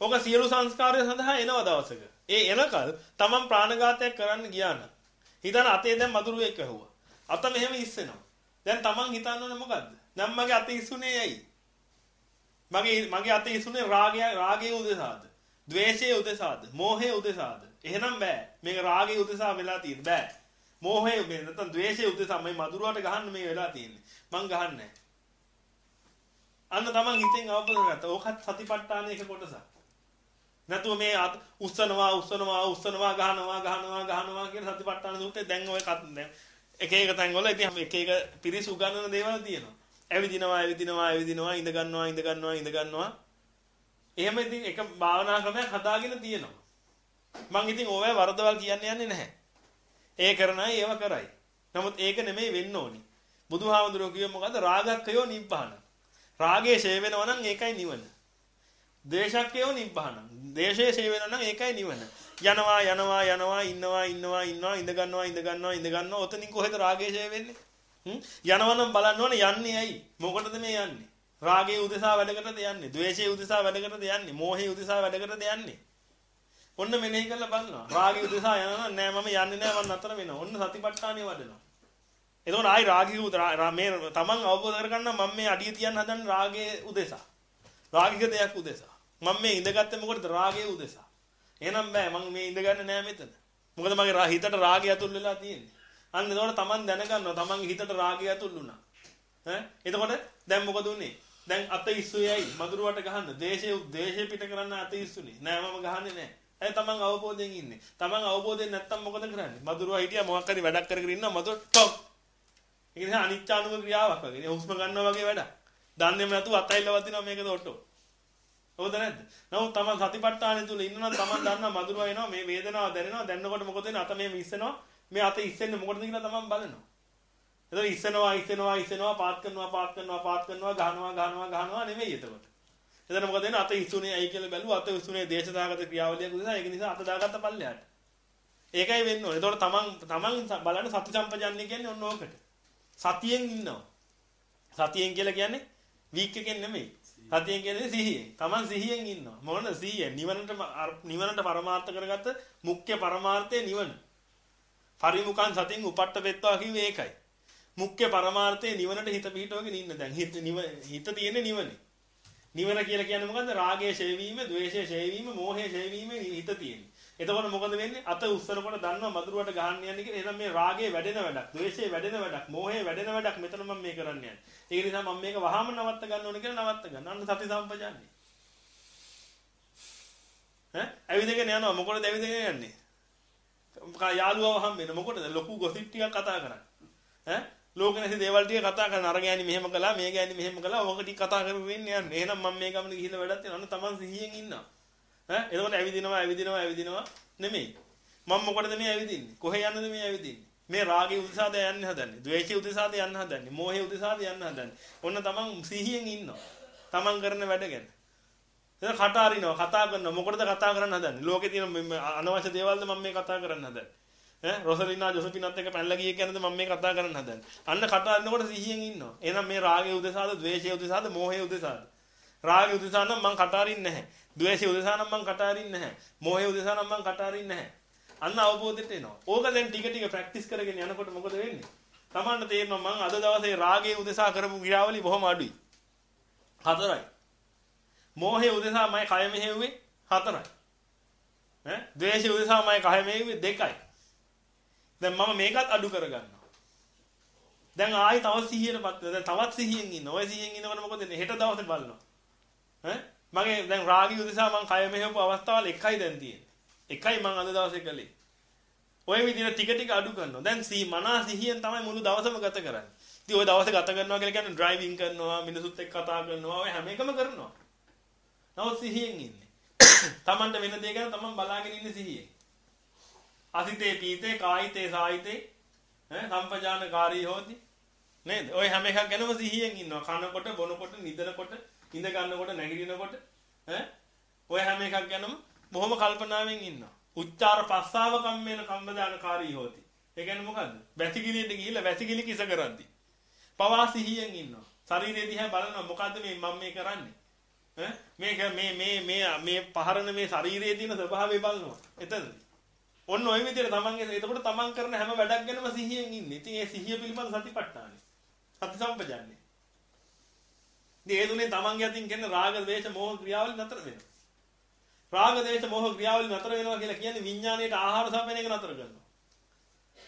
ඔක සියලු සංස්කාරය සඳහා එනවා දවසක. ඒ එනකල් තමන් ප්‍රාණඝාතයක් කරන්න ගියා නම් හිතන අතේ දැන් මදුරුවෙක් ඇහුවා. අත මෙහෙම ඉස්සෙනවා. දැන් තමන් හිතන්න ඕනේ මොකද්ද? දැන් මගේ අත ඉස්සුනේ ඇයි? මගේ මගේ අත ඉස්සුනේ රාගය රාගයේ උදෙසාද? ද්වේෂයේ උදෙසාද? මෝහයේ උදෙසාද? එහෙනම් බෑ. මේක රාගයේ උදෙසා වෙලා තියෙන්නේ බෑ. මෝහයේ මේ නැත්නම් ද්වේෂයේ උදෙසා මේ මදුරුවට ගහන්න මේ වෙලා තියෙන්නේ. මං ගහන්නේ අන්න තමන් හිතෙන් අවබෝධ කරගත්තා. ඕකත් සතිපට්ඨානයේ එක කොටසක්. නැතුව මේ උස්සනවා උස්සනවා උස්සනවා ගහනවා ගහනවා ගහනවා කියන සතිපට්ඨාන සූත්‍රයේ දැන් ඔය දැන් එක එක තැන්වල ඉතින් එක එක පිරිස උගන්වන දේවල් තියෙනවා. ඇවිදිනවා ඇවිදිනවා ඇවිදිනවා ඉඳ ගන්නවා ඉඳ ගන්නවා ඉඳ ගන්නවා. එහෙම ඉතින් එක භාවනා ක්‍රමයක් හදාගෙන තියෙනවා. මං ඉතින් ඕවැ වරදවල් කියන්නේ යන්නේ නැහැ. ඒ කරන අය ඒව කරයි. නමුත් ඒක නෙමෙයි වෙන්න ඕනි. බුදුහාමුදුරුවෝ කිව්වේ මොකද්ද? රාගක්කයෝ නිබ්බාන. රාගයේ ෂේ වෙනවා නම් ඒකයි නිවන. ද්වේෂක්කයෝ නිබ්බාන. ද්වේෂයේ ෂේ වෙනවා නම් ඒකයි නිවන. යනවා යනවා යනවා ඉන්නවා ඉන්නවා ඉන්නවා ඉඳ ගන්නවා ඉඳ ගන්නවා ඉඳ ගන්නවා ඔතනින් කොහෙද රාගයේ ෂේ වෙන්නේ? හ්ම් යනවනම් බලන්න ඕනේ යන්නේ ඇයි? මොකටද මේ යන්නේ? රාගයේ උදෙසා වැඩකටද යන්නේ? ද්වේෂයේ උදෙසා වැඩකටද යන්නේ? මෝහයේ උදෙසා වැඩකටද යන්නේ? ඔන්න මෙනෙහි කරලා බලනවා. රාගී උදෙසා යනවා නෑ මම යන්නේ නෑ මම නතර වෙනවා. ඔන්න සතිපට්ඨානිය වඩනවා. එතකොට ආයි රාගී මේ තමන් අවබෝධ කරගන්න මම මේ අඩිය තියන්න හදන්නේ රාගයේ උදෙසා. රාගික දෙයක් උදෙසා. මම මේ ඉඳගත්තේ මොකටද රාගයේ උදෙසා. එහෙනම් බෑ මම මේ ඉඳගන්නේ නෑ මෙතන. මොකද මගේ හිතට රාගය ඇතුල් වෙලා තියෙන්නේ. අන්න එතකොට තමන් දැනගන්නවා තමන්ගේ හිතට රාගය ඇතුල් වුණා. ඈ එතකොට දැන් මොකද උනේ? දැන් අත ඉස්සුයයි මధుරවට ගහන්න. දේශේ දේශේ පිට කරන්න අත ඉස්සුනේ. නෑ මම ගහන්නේ නෑ. ඇයි තමන් අවබෝධයෙන් ඉන්නේ? තමන් අවබෝධයෙන් නැත්තම් මොකද කරන්නේ? මදුරුවා හිටියා මොකක් හරි වැඩක් කරගෙන ඉන්නවා මදුර ටොක්. ඒක නිසා අනිත්‍යානුක ක්‍රියාවක් වගේ. හුස්ම ගන්නවා වගේ වැඩක්. දන්නේම නැතුව අතයිල වදිනවා මේකද ඔට්ටෝ. හොඳ නැද්ද? නමුත් තමන් සතිපට්ඨානෙ තුල ඉන්නවා තමන් දන්නවා මදුරුවා එනවා මේ වේදනාව දැනෙනවා දැනනකොට මොකද වෙන්නේ? අත මේ මිස්සනවා. මේ අත ඉස්සෙන්නේ මොකටද කියලා තමන් බලනවා. එතකොට ඉස්සනවා ඉස්සනවා ඉස්සනවා පාත් කරනවා පාත් කරනවා පාත් කරනවා ගහනවා ගහනවා ගහනවා නෙමෙයි එතකොට. එතන මොකද වෙන්නේ අත ඉස්සුනේ ඇයි කියලා බැලුවා අත ඉස්සුනේ දේශදාගත ක්‍රියාවලියක් නිසා ඒක නිසා අත දාගත්ත පල්ලෙහාට. ඒකයි වෙන්න ඕනේ. එතකොට තමන් තමන් බලන්න සති සම්පජන්ණය කියන්නේ ඔන්න ඕකට. සතියෙන් ඉන්නවා. සතියෙන් කියලා කියන්නේ වීක් එකෙන් නෙමෙයි. සතියෙන් කියන්නේ සිහියෙන්. තමන් සිහියෙන් ඉන්නවා. මොකද සිහිය නිවනට නිවනට පරමාර්ථ කරගත්ත මුඛ්‍ය පරමාර්ථය නිවන. පරිමුඛං සතින් උපට්ඨ වෙත්වා කිව්වේ ඒකයි. මුඛ්‍ය පරමාර්ථය නිවනට හිත පිහිටවගෙන ඉන්න දැන් හිත හිත තියෙන්නේ නිවනේ. නිවන කියලා කියන්නේ මොකද්ද? රාගයේ ඡේ වීම, ද්වේෂයේ ඡේ වීම, මෝහයේ ඡේ වීම හිත තියෙන්නේ. එතකොට මොකද වෙන්නේ? අත උස්සනකොට දන්නවා මధుරවට ගහන්න යන්නේ කියලා. එහෙනම් මේ රාගයේ වැඩෙන වැඩක්, ද්වේෂයේ වැඩෙන වැඩක්, මෝහයේ වැඩෙන වැඩක් මෙතන මම මේ කරන්න යන්නේ. ඒක නිසා මම මේක වහාම නවත්ත ගන්න ඕනේ කියලා නවත්ත ගන්න. අන්න සති සම්පජාන්නේ. ඈ ඇවිදගෙන යනවා මොකටද ඇවිදගෙන යන්නේ? කා යාළුවව හම්බෙන්න මොකටද ලොකු ගොසිප් ටිකක් කතා කරන්නේ? ඈ ලෝක නැති දේවල් ටික කතා කරන අර ගෑණි මෙහෙම කළා මේ ගෑණි මෙහෙම කළා ඕක ටික කතා කරගෙන ඉන්නේ යන්නේ. එහෙනම් මම මේ ගමන ගිහිල්ලා වැඩක් තියෙනවා. අන්න තමන් සිහියෙන් ඉන්නවා. ඈ එතකොට ඇවිදිනවා ඇවිදිනවා ඇවිදිනවා නෙමෙයි. මම මොකටද මේ ඇවිදින්නේ? කොහේ යන්නද මේ ඇවිදින්නේ? මේ රාගේ උදෙසාද යන්න හදන්නේ. ද්වේෂයේ උදෙසාද යන්න හදන්නේ. මෝහයේ උදෙසාද යන්න හදන්නේ. ඔන්න තමන් සිහියෙන් ඉන්නවා. තමන් කරන වැඩ ගැන. එතන කට අරිනවා කතා කරනවා මොකටද කතා කරන්න හදන්නේ? ලෝකේ තියෙන අනවශ්‍ය දේවල්ද මම මේ කතා කරන්න හදන්නේ? ඈ රොසලිනා ජොසපිනත් එක්ක පැනලා ගියේ කියනද මම මේ කතා කරන්න හදන්නේ. අන්න කට අරිනකොට සිහියෙන් ඉන්නවා. එහෙනම් මේ රාගයේ උදෙසාද, ද්වේෂයේ උදෙසාද, මෝහයේ උදෙසාද? රාගයේ උදෙසා නම් මං කට අරින්නේ නැහැ. ද්වේෂයේ උදෙසා නම් මං කට අරින්නේ නැහැ. මෝහයේ උදෙසා නම් මං කට අරින්නේ නැහැ. අන්න අවබෝධයට එනවා. ඕක දැන් ටික ටික ප්‍රැක්ටිස් කරගෙන යනකොට මොකද වෙන්නේ? Tamanne තේරෙනවා මං අද දවසේ රාගයේ උදෙසා කරපු ක්‍රියාවලිය බොහොම අඩුයි. හතරයි. මෝහයේ උදෙසා මම කය මෙහෙව්වේ හතරයි. ඈ ද්වේෂයේ උදෙසා මම කය මෙහෙව්වේ දෙකයි. දැන් මම මේකත් අඩු කරගන්නවා. දැන් ආයි තව 100ටපත් දැන් තවත් 100න් ඉන්න. ඔය 100න් ඉන්නකොට මොකද වෙන්නේ? හෙට දවසේ බලනවා. ඈ මගේ දැන් රාගී උදෙසා මම කය මෙහෙවපු අවස්ථාවල් එකයි දැන් තියෙන්නේ. එකයි මම අද දවසේ කළේ. ඔය විදිහට ටික ටික අඩු කරනවා. දැන් සී මනා සිහියෙන් තමයි මුළු දවසම ගත කරන්නේ. ඉතින් ওই දවසේ ගත කරනවා කියලා කියන්නේ ඩ්‍රයිවිං කරනවා, මිනිසුත් එක්ක කතා කරනවා, ඔය හැම එකම කරනවා. නමුත් සිහියෙන් ඉන්නේ. [coughs] Tamanට වෙන දේ ගැන Taman බලාගෙන ඉන්නේ සිහියෙන්. අසිතේ පීතේ කායිතේ සායිතේ ඈ සම්පජානකාරී හොති නේද? ඔය හැම එකක් ගැනම සිහියෙන් ඉන්නවා. කනකොට, බොනකොට, නිදනකොට, ඉඳ ගන්නකොට, නැගිටිනකොට ඈ ඔය හැම එකක් ගැනම බොහොම කල්පනාවෙන් ඉන්නවා. උච්චාර පස්සාව කම්මේන කම්මදානකාරී හොති. ඒ කියන්නේ මොකද්ද? වැසිකිළියට ගිහිල්ලා වැසිකිලි කිස කරද්දි. පවා සිහියෙන් ඉන්නවා. ශරීරය දිහා බලනවා මොකද්ද මේ මම මේ කරන්නේ? ඈ මේක මේ මේ මේ මේ පහරන මේ ශරීරයේ තියෙන ස්වභාවය බලනවා. එතනදී ඔන්න ওই විදිහට තමන්ගේ එතකොට තමන් කරන හැම වැඩක් ගැනම සිහියෙන් ඉන්නේ. ඉතින් ඒ සිහිය පිළිබඳ සතිපට්ඨානෙ. සති සම්පජන්නේ. ඉතින් ඒ දුනේ තමන්ගේ අතින් කියන රාග, ද්වේෂ, මෝහ ක්‍රියාවලිය නතර වෙනවා. රාග, ද්වේෂ, මෝහ ක්‍රියාවලිය නතර වෙනවා කියලා කියන්නේ විඥාණයට ආහාර සපයන එක නතර කරනවා.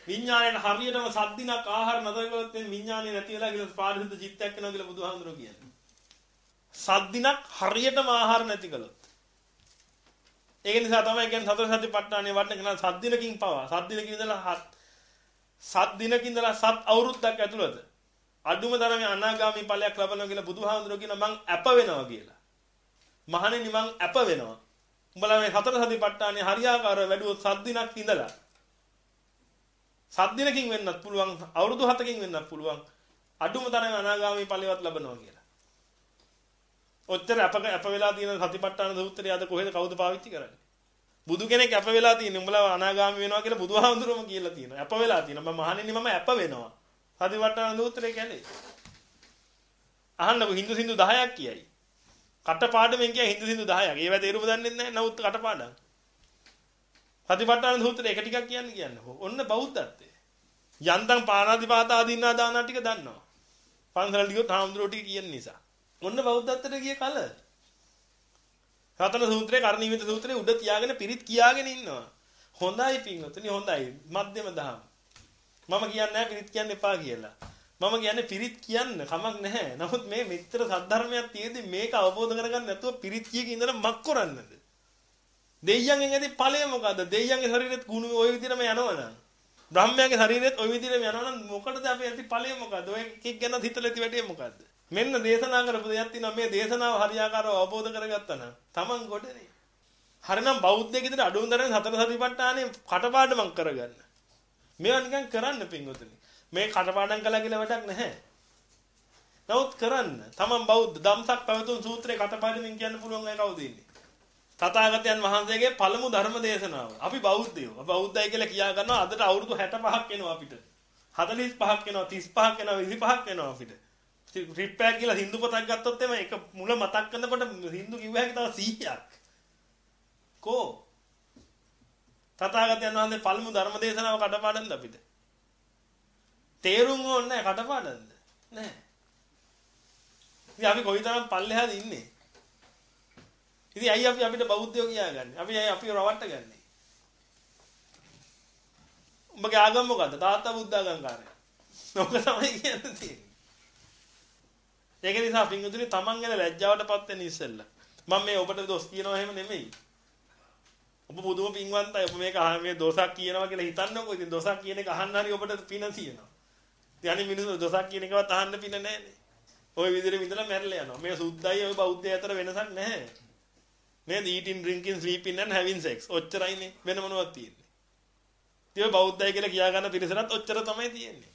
විඥාණයට හරියටම සද්දිනක් ආහාර නතර කළොත් එන්නේ විඥාණය නැති වෙලා කියලා පාරිශුද්ධ චිත්තයක් වෙනවා කියලා බුදුහාමුදුරුවෝ කියන්නේ. සද්දිනක් හරියටම ආහාර නැති කළොත් ඒක නිසා තමයි කියන්නේ සතර සතිපට්ඨානේ වඩන කෙනා සත් දිනකින් පවා සත් දිනකින් ඉඳලා සත් දිනකින් ඉඳලා සත් අවුරුද්දක් ඇතුළත අඩුම තරමේ අනාගාමී ඵලයක් ලබනවා කියලා බුදුහාමුදුරුවෝ කියන මං අප වෙනවා කියලා. මහණෙනි මං අප වෙනවා. උඹලා මේ සතර සතිපට්ඨානේ හරියාකාරව වැඩුවොත් සත් දිනක් ඉඳලා සත් දිනකින් වෙන්නත් පුළුවන් අවුරුදු 7කින් වෙන්නත් පුළුවන් අඩුම තරමේ අනාගාමී ඵලයක් ලබනවා කියලා. ඔච්චර අප අප වෙලා තියෙන සතිපට්ඨාන සූත්‍රය අද කොහෙද කවුද පාවිච්චි කරන්නේ? බුදු කෙනෙක් අප වෙලා තියෙන උඹලා අනාගාමී වෙනවා කියලා බුදුහාමුදුරුවම කියලා තියෙනවා. අප වෙලා තියෙනවා. මම මහණෙනි මම අප වෙනවා. සතිපට්ඨාන සූත්‍රය කියන්නේ. අහන්නකො හින්දු සින්දු 10ක් කියයි. කටපාඩමෙන් කිය හින්දු සින්දු 10ක්. ඒවා තේරුම දන්නේ නැහැ. නමුත් කටපාඩම්. සතිපට්ඨාන සූත්‍රය එක ටිකක් කියන්නේ කියන්නේ. ඔන්න බෞද්ධත්වය. යන්තම් පාණාතිපාත ආදීනා දාන ටික දන්නවා. පන්සල ටික හාමුදුරුවෝ ටික කියන නිසා. ඔන්න බෞද්ධත්වයට ගිය කල. රතන සූත්‍රයේ කර්ණීවිත සූත්‍රයේ උඩ තියාගෙන පිරිත් කියාගෙන ඉන්නවා. හොඳයි පින්වතුනි හොඳයි. මධ්‍යම දහම්. මම කියන්නේ නැහැ පිරිත් කියන්න එපා කියලා. මම කියන්නේ පිරිත් කියන්න කමක් නැහැ. නමුත් මේ මෙච්චර සද්ධර්මයක් තියෙද්දි මේක අවබෝධ කරගන්න නැතුව පිරිත් කියක ඉඳලා මක් කරන්නද? දෙයියන්ගෙන් ඇති ඵලය මොකද්ද? දෙයියන්ගේ ශරීරෙත් ගුණ ওই විදිහටම යනවනම්. බ්‍රහ්මයාගේ ශරීරෙත් ওই විදිහටම යනවනම් මොකටද අපි ඇති ඵලය මොකද්ද? ඔය එකෙක් ගැන හිතලා ඇති වැඩේ මොකද්ද? මෙන්න දේශනා කරපු දෙයක් තියෙනවා මේ දේශනාව හරියාකාරව අවබෝධ කරගත්තා නම් Taman ගොඩනේ. හරිනම් බෞද්ධයෙක් විදිහට අඩුම තරම් සතර සතිපට්ඨානෙ කටපාඩම් කරගන්න. මේවා නිකන් කරන්න පින්වතුනි. මේ කටපාඩම් කළා කියලා වැඩක් නැහැ. නමුත් කරන්න. Taman බෞද්ධ ධම්සක් පැවතුම් සූත්‍රේ කටපාඩමින් කියන්න පුළුවන් අය කවුද ඉන්නේ? තථාගතයන් වහන්සේගේ පළමු ධර්ම දේශනාව. අපි බෞද්ධයෝ. අපි බෞද්ධයි කියලා කියා ගන්නවා අදට අවුරුදු 65ක් වෙනවා අපිට. 45ක් වෙනවා 35ක් වෙනවා 25ක් වෙනවා අපිට. ට්‍රිප් එකක් ගිහලා හින්දු පොතක් ගත්තොත් එම එක මුල මතක් කරනකොට හින්දු කිව්ව හැකි තව 100ක්. කෝ? තථාගතයන් වහන්සේ පළමු ධර්ම දේශනාව කටපාඩම්ද අපිට? තේරුම් ඕනේ නැහැ කටපාඩම්ද? නැහැ. ඉතින් අපි කොයිතරම් පල්ලෙහාද ඉන්නේ? ඉතින් ඇයි අපි අපිට බෞද්ධයෝ කියාගන්නේ? අපි ඇයි අපි රවට්ට ගන්නේ? උඹගේ ආගම මොකද්ද? තාත්තා බුද්ධ ආගම්කාරය. ඔක තමයි කියන්නේ. ඒක නිසා පින්වතුනි තමන් ගැන ලැජ්ජාවටපත් වෙන්න ඉස්සෙල්ලා. මම මේ ඔබට දොස් කියනවා එහෙම නෙමෙයි. ඔබ පුදුම පින්වන්තයි. ඔබ මේක අහ මේ දොසක් කියනවා කියලා හිතන්නකෝ. ඉතින් දොසක් කියන එක අහන්න හරි ඔබට පින තියෙනවා. ඉතින් අනිත් මිනිස්සු දොසක් කියන එකවත් අහන්න පින නැහැනේ. ওই විදිහට විඳලා මැරලා යනවා. මේ සුද්ධයි ওই බෞද්ධය අතර වෙනසක් නැහැ. නේද? eating drinking sleeping and having sex. ඔච්චරයිනේ වෙන මොනවද තියෙන්නේ. ඉතින් ඔය බෞද්ධය කියලා කියා ගන්න පිරිසටත් ඔච්චර තමයි තියෙන්නේ.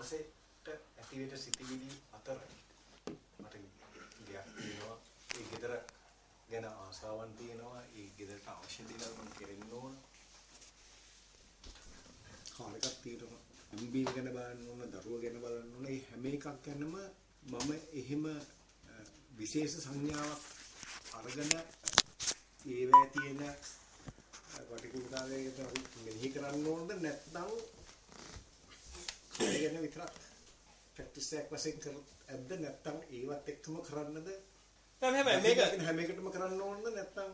දවසේට ඇතිවෙන සිතිවිලි අතර මට ගයක් තියෙනවා. ඒ ගෙදර ගැන ආසාවන් තියෙනවා. ඒ ගෙදරට අවශ්‍ය දේවල් මම කෙරෙන්න ඕන. කාලයක් තියෙනවා. අම්බී ගැන බලන්න ඕන දරුවා ගැන බලන්න ඕන. මේ හැම එකක් ගැනම මම එහෙම විශේෂ සංඥාවක් අරගෙන ඒවැය තියෙන වටිකුණාවේකට මෙනෙහි කරන්න ඕනද නැත්නම් ඒ ගැන විතරක් ප්‍රැක්ටිස් එකක් වශයෙන් කර ඇද්ද නැත්නම් ඒවත් එක්කම කරන්නද නෑ හැබැයි මේක හැම එකටම කරන්න ඕනද නැත්නම්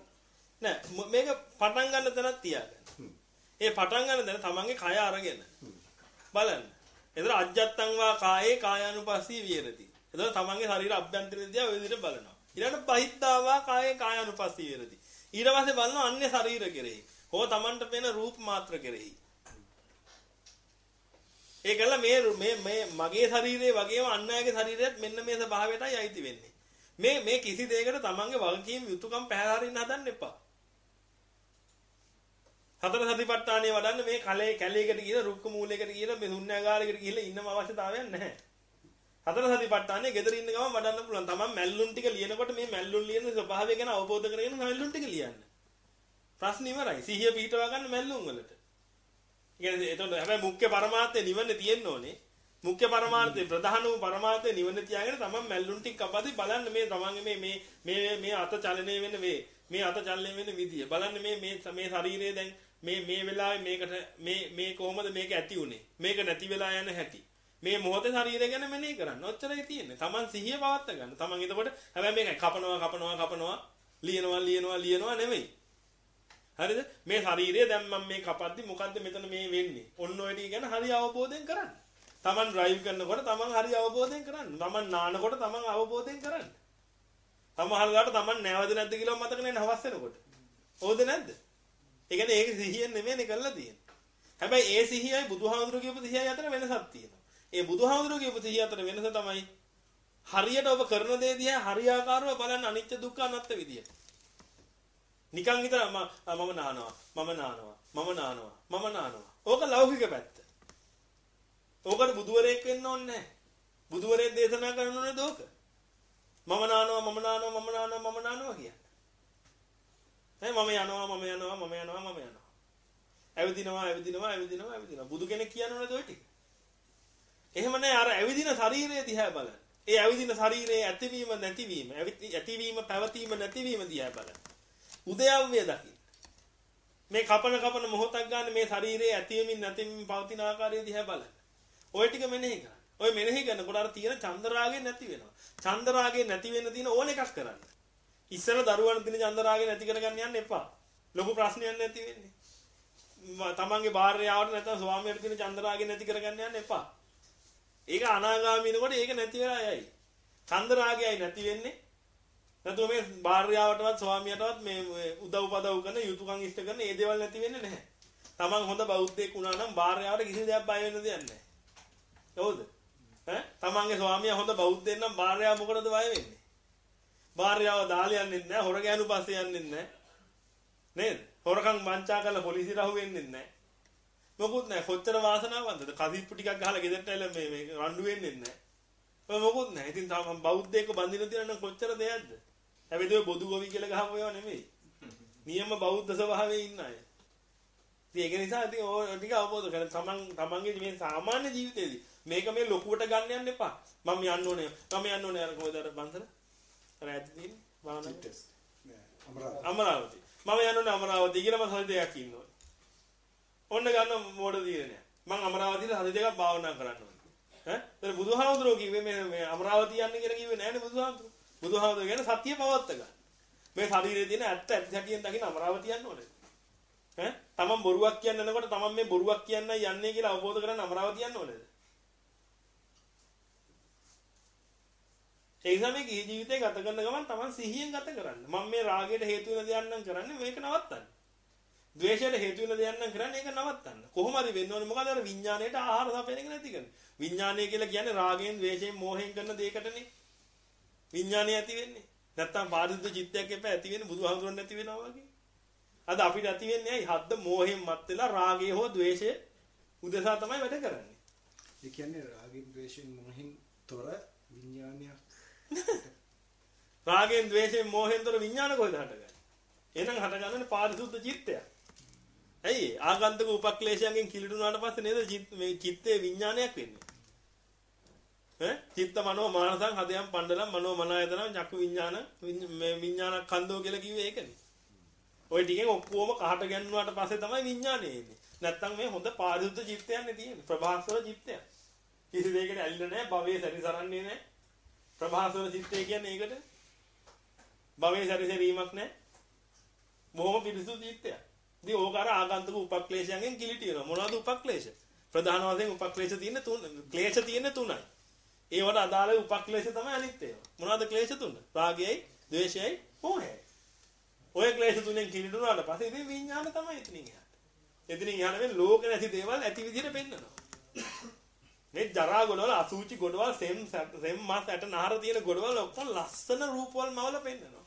නෑ මේක පටන් ගන්න තැනක් තියාගන්න. ඒ පටන් ගන්න තැන තමන්ගේ කය අරගෙන බලන්න. එතන අජ්ජත්තං වා කායේ කායානුපස්සී විහෙරති. එතන තමන්ගේ ශරීර අභ්‍යන්තරය දිහා ඔය විදිහට බලනවා. ඊළඟට බහිද්ධා වා කායේ කායානුපස්සී විහෙරති. ඊට පස්සේ බලනවා අන්‍ය ශරීර කෙරෙහි. හෝ තමන්ට පෙනෙන රූප මාත්‍ර කෙරෙහි. ඒකල මේ මේ මේ මගේ ශරීරය වගේම අන් අයගේ ශරීරයත් මෙන්න මේ ස්වභාවයටයි අයිති වෙන්නේ. මේ මේ කිසි දෙයකට තමන්ගේ වගකීම් යුතුයකම් පැහැදිලින්න හදන්න එපා. සතර සතිපට්ඨානය වඩන්න මේ කලේ කැලේකට ගිහලා රුක්ක මූලයකට ගිහලා මේ ශුන්‍යාගාරයකට ගිහලා ඉන්නම අවශ්‍යතාවයක් නැහැ. සතර සතිපට්ඨානය gedara ඉන්න ගමන් වඩන්න පුළුවන්. තමන් මැල්ලුන් ටික ලියනකොට මේ මැල්ලුන් ලියන ස්වභාවය ගැන අවබෝධ කරගෙන මැල්ලුන් ටික ලියන්න. ප්‍රශ්න ඉවරයි. සිහිය පිහිටවා ගන්න මැල්ලුන් වලට. කියන්නේ එතකොට හැබැයි මුඛ්‍ය පරමාර්ථය නිවන්නේ තියෙන්න ඕනේ. මුඛ්‍ය පරමාර්ථය ප්‍රධාන වූ පරමාර්ථය නිවන තියාගෙන තමන් මැල්ලුන් ටික කපද්දි බලන්න මේ තමන්ගේ මේ මේ මේ මේ අත චලනය වෙන මේ මේ අත චලනය වෙන විදිය. බලන්න මේ මේ මේ ශරීරය දැන් මේ මේ වෙලාවේ මේකට මේ මේ කොහොමද මේක ඇති උනේ? මේක නැති වෙලා යන හැටි. මේ මොහොතේ ශරීරය ගැන මෙනෙහි කරන්න. ඔච්චරයි තියෙන්නේ. තමන් සිහිය පවත්ත ගන්න. තමන් එතකොට හැබැයි මේක කපනවා කපනවා කපනවා ලියනවා ලියනවා ලියනවා නෙමෙයි. හරිද? මේ ශරීරය දැන් මම මේ කපද්දි මොකද්ද මෙතන මේ වෙන්නේ? ඔන්න ඔය ටික ගැන හරි අවබෝධයෙන් කරන්න. Taman drive කරනකොට Taman හරි අවබෝධයෙන් කරන්න. Taman නානකොට Taman අවබෝධයෙන් කරන්න. සමහරවිට Taman නැවද නැද්ද කියලා මතක නැහැ හවස් වෙනකොට. ඕද නැද්ද? ඒ කියන්නේ ඒක සිහියෙන් නෙමෙයිනේ කරලා තියෙන්නේ. හැබැයි ඒ සිහියයි බුදුහාමුදුරු කියපු සිහියයි අතර වෙනසක් තියෙනවා. ඒ බුදුහාමුදුරු කියපු සිහිය අතර වෙනස තමයි හරියට ඔබ කරන දේ දිහා හරියාකාරව බලන්න අනිත්‍ය දුක්ඛ අනාත්ම විදියට. නිකන් හිතන මම නානවා මම නානවා මම නානවා මම නානවා. ඕක ලෞකික පැත්ත. ඕකට බුදුවරයෙක් වෙන්න ඕනේ නැහැ. බුදුවරයෙක් දේශනා කරන්න ඕනේ දෝක. මම නානවා මම නානවා මම නානවා මම නානවා කියන්නේ. ඈ මම යනවා මම යනවා මම යනවා මම යනවා. ඇවිදිනවා ඇවිදිනවා ඇවිදිනවා ඇවිදිනවා. බුදු කෙනෙක් කියන්නේ ඔය ටික. එහෙම නැහැ අර ඇවිදින ශරීරය දිහා බලන්න. ඒ ඇවිදින ශරීරයේ ඇතිවීම නැතිවීම ඇතිවීම පැවතීම නැතිවීම දිහා බලන්න. උදයව්‍ය දකින්න. මේ කපන කපන මොහොතක් ගන්න මේ ශරීරයේ ඇතිවෙමින් නැතිවෙමින් පවතින ආකාරය දිහා බලන්න. ඔය ටික මෙනෙහි කරන්න. ඔය මෙනෙහි කරනකොට අර තියෙන චන්දරාගය නැති වෙනවා. චන්දරාගය නැති වෙන්න තියෙන ඕන එකක් කරන්න. ඉස්සර දරුවන් දින චන්දරාගය නැති කරගන්න යන්න එපා. ලොකු ප්‍රශ්නයක් නැති වෙන්නේ. තමන්ගේ භාර්යාවට නැත්නම් ස්වාමියාට තියෙන චන්දරාගය නැති කරගන්න යන්න එපා. ඒක අනාගාමී වෙනකොට ඒක නැති වෙලා යයි. චන්දරාගයයි නැති වෙන්නේ නැතුව මේ භාර්යාවටවත් ස්වාමියාටවත් මේ උදව් පදව් කරන යුතුයකම් ඉෂ්ට කරන ඒ දේවල් නැති වෙන්නේ නැහැ. Taman හොඳ බෞද්ධයෙක් වුණා නම් භාර්යාවට කිසි දෙයක් බය වෙන්න දෙයක් නැහැ. හවුද? ඈ Tamanගේ ස්වාමියා හොඳ බෞද්ධයෙක් නම් භාර්යාව මොකටද බය වෙන්නේ? භාර්යාව දාලා යන්නේ නැහැ, හොර ගෑනු පස්සේ යන්නේ නැහැ. නේද? හොරකම් වංචා කරලා පොලිසියට අහු වෙන්නේ නැහැ. මොකුත් නැහැ. කොච්චර වාසනාවන්තද? කදිප්පු ටිකක් ගහලා ගෙදරට එල මේ මේ රණ්ඩු වෙන්නේ නැහැ. ඔය මොකුත් නැහැ. ඉතින් තාම බෞද්ධයෙක් බඳින තියන නම් කොච්චර දෙයක්ද? හැබැයි ඔය බොදු ගොවි කියලා ගහපු ඒවා නෙමෙයි. නියම බෞද්ධ ස්වභාවයේ ඉන්න අය. ඉතින් ඒක නිසා ඉතින් ඔය ටික අවබෝධ කරගන්න තමන් තමන්ගේ මේ සාමාන්‍ය ජීවිතේදී මේක මේ ලොකුවට ගන්න යන්න එපා. මම යන්න ඕනේ. මම යන්න ඕනේ අර කොහෙද අර බන්සල? අර ඇද්ද තියෙන්නේ? අමරාවති. මම යන්න ඕනේ අමරාවති කියලා මම සති දෙකක් ඉන්න ඕනේ. ඔන්න ගන්න මොඩ දිනේ. මම අමරාවතියේ සති දෙකක් භාවනා කරන්න ඕනේ. ඈ? ඒතර බුදුහාමුදුරුවෝ කිව්වේ මේ මේ අමරාවතිය යන්න කියලා කිව්වේ නෑනේ බුදුහාමුදුරුවෝ. බුදුහාමුදුරුවෝ කියන්නේ සත්‍ය පවත්ත ගන්න. මේ ශරීරයේ තියෙන ඇත්ත ඇත්ත හැටියෙන් දකින්න අමරාවතිය යන්න ඕනේ. ඈ? තමන් බොරුවක් කියන්න යනකොට තමන් මේ බොරුවක් කියන්නයි යන්නේ කියලා අවබෝධ කරගන්න අමරාවතිය යන්න ඕනේද? ඒ නිසා මේ ගිහි ජීවිතේ ගත කරන ගමන් Taman සිහියෙන් ගත කරන්න. මම මේ රාගයට හේතු වෙන දෙයක් නම් කරන්නේ මේක නවත්තන්න. ද්වේෂයට හේතු වෙන දෙයක් නම් කරන්නේ ඒක නවත්තන්න. කොහොම හරි වෙන්න ඕනේ මොකද අර විඥාණයට ආහාර සපයන එක නැති කරන්නේ. විඥානය කියලා කියන්නේ රාගයෙන්, ද්වේෂයෙන්, මෝහයෙන් කරන දෙයකටනේ. විඥානය ඇති වෙන්නේ. නැත්තම් පාරිශුද්ධ චිත්තයක් එපා ඇති වෙන්නේ බුදුහාමුදුරන් නැති වෙනවා වගේ. අද අපිට ඇති වෙන්නේ ඇයි? හද්ද මෝහයෙන් මත් වෙලා රාගය හෝ ද්වේෂය උදෙසා තමයි වැඩ කරන්නේ. ඒ කියන්නේ රාගයෙන් ද්වේෂයෙන් මොහින් තොර විඥානයක් [laughs] රාගයෙන් ද්වේෂයෙන් මෝහයෙන් තොර විඥාන කොහෙද හටගන්නේ? එහෙනම් හටගන්නේ පාරිශුද්ධ චිත්තයක්. ඇයි ආගන්තුක උපක්ලේශයන්ගෙන් කිලිටුනාට පස්සේ නේද මේ චිත්තේ විඥානයක් වෙන්නේ? ඈ චිත්ත මනෝ මානසං හදයන් පණ්ඩලම් මනෝ මනායතන චක්කු විඥාන මේ විඥාන කන්දෝ කියලා කිව්වේ ඒකනේ. ওই ටිකෙන් ඔක්කොම කහට ගැන්නුවාට පස්සේ තමයි විඥානේ එන්නේ. නැත්තම් මේ හොඳ පාරිශුද්ධ චිත්තයක් නේ තියෙන්නේ. ප්‍රභාස්වර චිත්තයක්. කිසි දෙයකට ඇලිලා නැහැ, භවයේ සැරිසරන්නේ නැහැ. ප්‍රභාස්වර චිත්තය කියන්නේ ඒකට. භවයේ සැරිසරීමක් නැහැ. බොහොම පිරිසුදු චිත්තයක්. ඉතින් ඕක අර ආගන්තුක උපක්ලේශයන්ගෙන් කිලිටි වෙනවා. මොනවද උපක්ලේශ? ප්‍රධාන වශයෙන් උපක්ලේශ තියෙන තුන ක්ලේශ තියෙන තුනයි. ඒවට අදාළ උපක්ලේශ තමයි අනිත් ඒවා. මොනවද ක්ලේශ තුන? රාගයයි, ද්වේෂයයි, මෝහයයි. ඔය ක්ලේශ තුනෙන් කිලිටුනාට පස්සේ ඉතින් විඥාන තමයි එතනින් එහාට. එතනින් එහාට මේ ලෝක නැති දේවල් ඇති විදිහට පෙන්වනවා. මේ ජරා ගොඩවල අසූචි ගොඩවල් සෙම් සෙම් මාස ඇට නහර තියෙන ගොඩවල් ඔක්කොම ලස්සන රූපවල මවල පෙන්වනවා.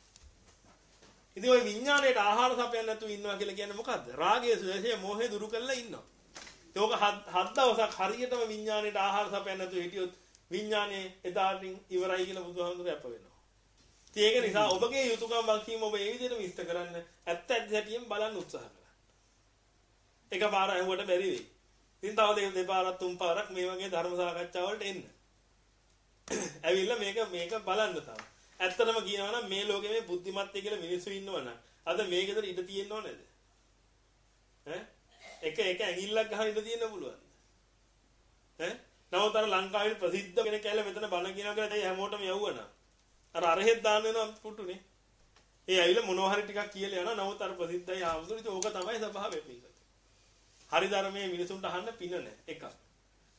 ඉතින් ওই විඥාණයට ආහාර සපයන්න නැතුව ඉන්නවා කියලා කියන්නේ මොකද්ද? රාගය, ද්වේෂය, මෝහය දුරු කරලා ඉන්නවා. ඒක හත් දවසක් හරියටම විඥාණයට ආහාර සපයන්න නැතුව හිටියොත් විඥානේ එදාටින් ඉවරයි කියලා බුදුහාමුදුරුවෝ අප වෙනවා. ඉතින් ඒක නිසා ඔබගේ යුතුයකම් වගකීම ඔබ ඒ විදිහට විස්තර කරන්න ඇත්ත ඇත්ත හැටියෙන් බලන්න උත්සාහ කරන්න. එකපාර අහුවට බැරි වෙයි. ඉතින් තව දෙක දෙපාරක් තුන් පාරක් මේ වගේ ධර්ම සාකච්ඡා වලට එන්න. ඇවිල්ලා මේක මේක බලන්න තමයි. ඇත්තටම කියනවා නම් මේ ලෝකෙ මේ බුද්ධිමත්ය කියලා මිනිස්සු ඉන්නවනම් අද මේකෙතර ඉඩ තියෙන්නව නේද? ඈ එක එක ඇඟිල්ලක් ගහන ඉඩ තියෙන්න පුළුවන්. ඈ නමුත් අර ලංකාවේ ප්‍රසිද්ධ කෙනෙක් ඇවිල්ලා මෙතන බණ කියනවා කියලා දැන් හැමෝටම යවුවනම් අර අරහෙත් දාන්න වෙනවා පුටුනේ. ඒ ඇවිල්ලා මොනවා හරි ටිකක් කියලා යනවා. නමුත් අර ප්‍රසිද්ධයි ආවුදුනේ ඒක තමයි ස්වභාවය මේක. හරි ධර්මයේ මිනිසුන්ට අහන්න පින නැහැ. එකක්.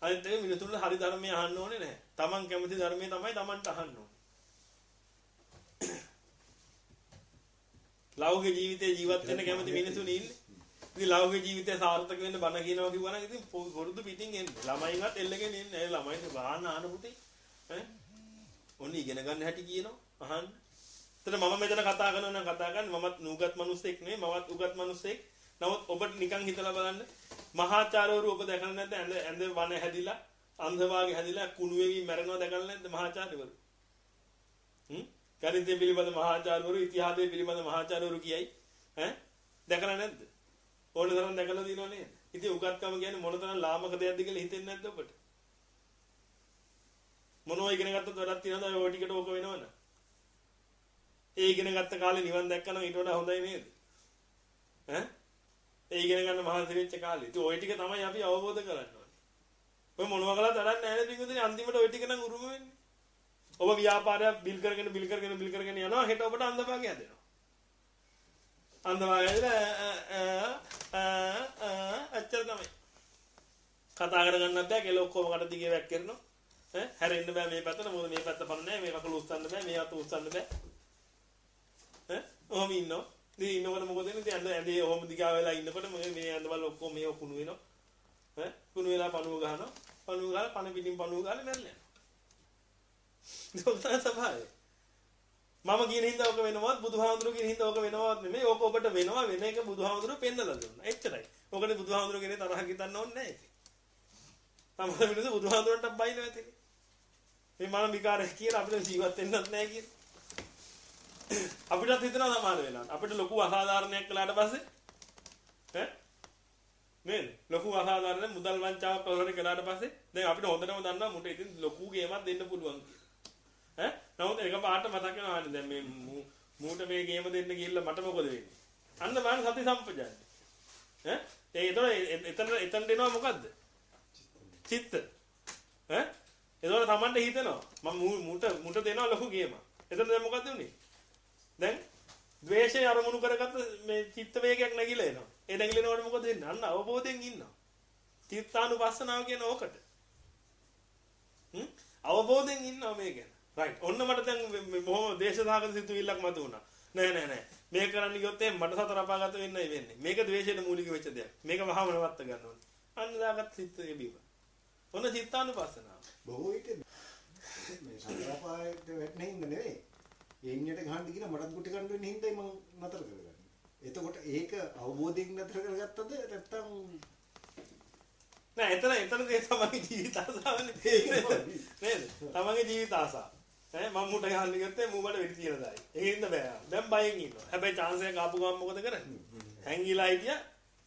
අනිත් එක මිනිසුන්ට හරි ධර්මයේ අහන්න ඕනේ නැහැ. Taman කැමති ධර්මයේ තමයි Tamanට අහන්න ඕනේ. [coughs] ලෞකික ජීවිතේ ජීවත් වෙන්න කැමති මිනිසුන් ඉන්නේ. ඉතින් ලෞකික ජීවිතය සාර්ථක වෙන්න බණ කියනවා කිව්වනම් ඉතින් පොරුදු පිටින් එන්නේ. ළමයින්වත් එල්ලගෙන එන්නේ. ඒ ළමයින්ට බාහන ආන පුතේ. ඈ ඔන්න ඉගෙන ගන්න හැටි කියනවා. අහන්න. එතන මම මෙතන කතා කරනවා නම් කතා කරන්නේ මමත් නුගත් මිනිස්සෙක් නෙවෙයි මමත් උගත් මිනිස්සෙක්. නමුත් ඔබට නිකන් හිතලා බලන්න මහාචාර්යවරු ඔබ දැකලා නැද්ද ඇඳ ඇඳ වන හැදිලා අන්ධවාගේ හැදිලා කුණු වෙවි මැරෙනවා දැකලා නැද්ද මහාචාර්යවරු? හ්ම්? ගණිතය පිළිබඳ මහාචාර්යවරු ඉතිහාසය පිළිබඳ මහාචාර්යවරු කියයි. ඈ දැකලා නැද්ද? ඕන තරම් දැකලා දිනව නේද? ඉතින් උගත්කම කියන්නේ මොන තරම් ලාමක දෙයක්ද කියලා හිතෙන්නේ නැද්ද ඔබට? මොනවා ඉගෙන ගත්තත් වැඩක් තියනවද ඔය ටිකට ඕක වෙනවද? ඒ ඉගෙන ගත්ත කාලේ නිවන් දැක්කනම් ඊට වඩා හොඳයි නේද? ඈ? ඒ ඉගෙන ගන්න මහන්සි වෙච්ච කාලේ. ඉතින් ওই ටික තමයි අපි අවබෝධ කරගන්න ඕනේ. ඔය මොනවා කළත් වැඩක් නැහැ නේද පිටුදිනේ අන්තිමට ওই ටික නම් උරුම වෙන්නේ. ඔබ ව්‍යාපාරයක් බිල් කරගෙන බිල් කරගෙන බිල් කරගෙන යනවා හෙට ඔබට අන්ධභාගය හැදෙනවා. අන්ධභාගය හැදලා අච්චර තමයි. කතා කරගන්නත් බෑ කෙල ඔක්කොම කට දිගේ වැක් කරනවා. ඈ හැරෙන්න බෑ මේ පැත්තට මොකද මේ පැත්ත පණ නැහැ මේ කකුල උස්සන්න බෑ මේ අත උස්සන්න බෑ. ඈ ඔහොම ඉන්නවා. ඉතින් ඉන්නකොට මොකද වෙන්නේ? ඉතින් ඇඳ ඇඳේ ඔහොම දිගා වෙලා ඉන්නකොට මේ මේ ඇඳවල ඔක්කොම මේව කුණු වෙනවා. ඈ කුණු වෙලා පණුව ගහනවා. පණුව ගහලා පණ පිටින් පණුව ගහලා මැරලා යනවා. [laughs] ඒක තමයි මම කියන හින්දා ඔක වෙනවත් බුදුහාමුදුරුවෝ කියන හින්දා ඔක වෙනවත් නෙමෙයි. ඕක ඔබට වෙනවා වෙන එක බුදුහාමුදුරුවෝ පෙන්නලා දුන්නා. එච්චරයි. ඔකනේ බුදුහාමුදුරුවෝ කෙනේ තරහ හිතන්න ඕනේ නැහැ ඉතින්. තමයි මිනිස්සු බුදුහාමුදුරන්ට බයිනවා ඉතින්. මේ මන විකාරය කියලා අපිට ජීවත් වෙන්නත් නැහැ කියලා. අපිටත් හිතනවා සමහර වෙලාවට. අපිට ලොකු අසාධාරණයක් කළාට පස්සේ ඈ නේද? ලොකු අසාධාරණ මුදල් වංචාවක් කවුරුහරි කළාට පස්සේ දැන් අපිට හොඳටම දන්නවා මුට ඉතින් ලොකු ගේමක් දෙන්න පුළුවන් කියලා. ඈ නමුත් එක පාට මතක් වෙනවා දැන් මේ මූට මේ ගේම දෙන්න ගිහිල්ලා මට මොකද වෙන්නේ? අන්න බලන්න සති සම්පජාන්නේ. ඈ ඒ එතන එතන එතන දෙනවා මොකද්ද? චිත්ත. ඈ එතකොට Tamante හිතෙනවා මම මුට මුට දෙනවා ලොකු ගේමක්. එතන දැන් මොකද්ද උනේ? දැන් ද්වේෂය අරමුණු කරගත්ත මේ චිත්ත වේගයක් නැగిලා එනවා. ඒ නැగిලෙනකොට මොකද වෙන්නේ? අන්න අවබෝධයෙන් ඉන්නවා. චිත්තානුපස්සනාව කියන ඕකට. හ්ම් අවබෝධයෙන් ඉන්නවා මේ ගැන. රයිට්. ඔන්න මට දැන් බොහොම දේශසහගත සිතුවිල්ලක් මතුවුණා. නෑ නෑ නෑ. මේක කරන්න ගියොත් එහෙනම් මට සතර අපාගත වෙන්නයි වෙන්නේ. මේක ද්වේෂයට මූලික වෙච්ච දෙයක්. මේක වහම නවත්ත ගන්න ඕනේ. අන්න දාගත් සිත් එබීම. ඔන්න චිත්තානුපස්සනාව. බොහෝ විට මේ සංග්‍රහපායට වැටෙන හින්දා නෙවෙයි. එඤ්ඤට ගහන්න කියලා මටත් ගුටි කන්න වෙන හින්දායි මම නතර කරගන්නේ. එතකොට ඒක අවබෝධයෙන් නතර කරගත්තද නැත්නම් නෑ එතන එතන තේ තමන්ගේ ජීවිත ආසාවනේ. නේද? තමන්ගේ ජීවිත ආසාව. ඈ මම මුට ගහන්න ගත්තේ මූමට වෙඩි තියලා දායි. ඒකින්ද බෑ. දැන් බයෙන් ඉන්නවා. හැබැයි chance එක ආපු ගමන් මොකද කරන්නේ? හැංගිලා හිටියා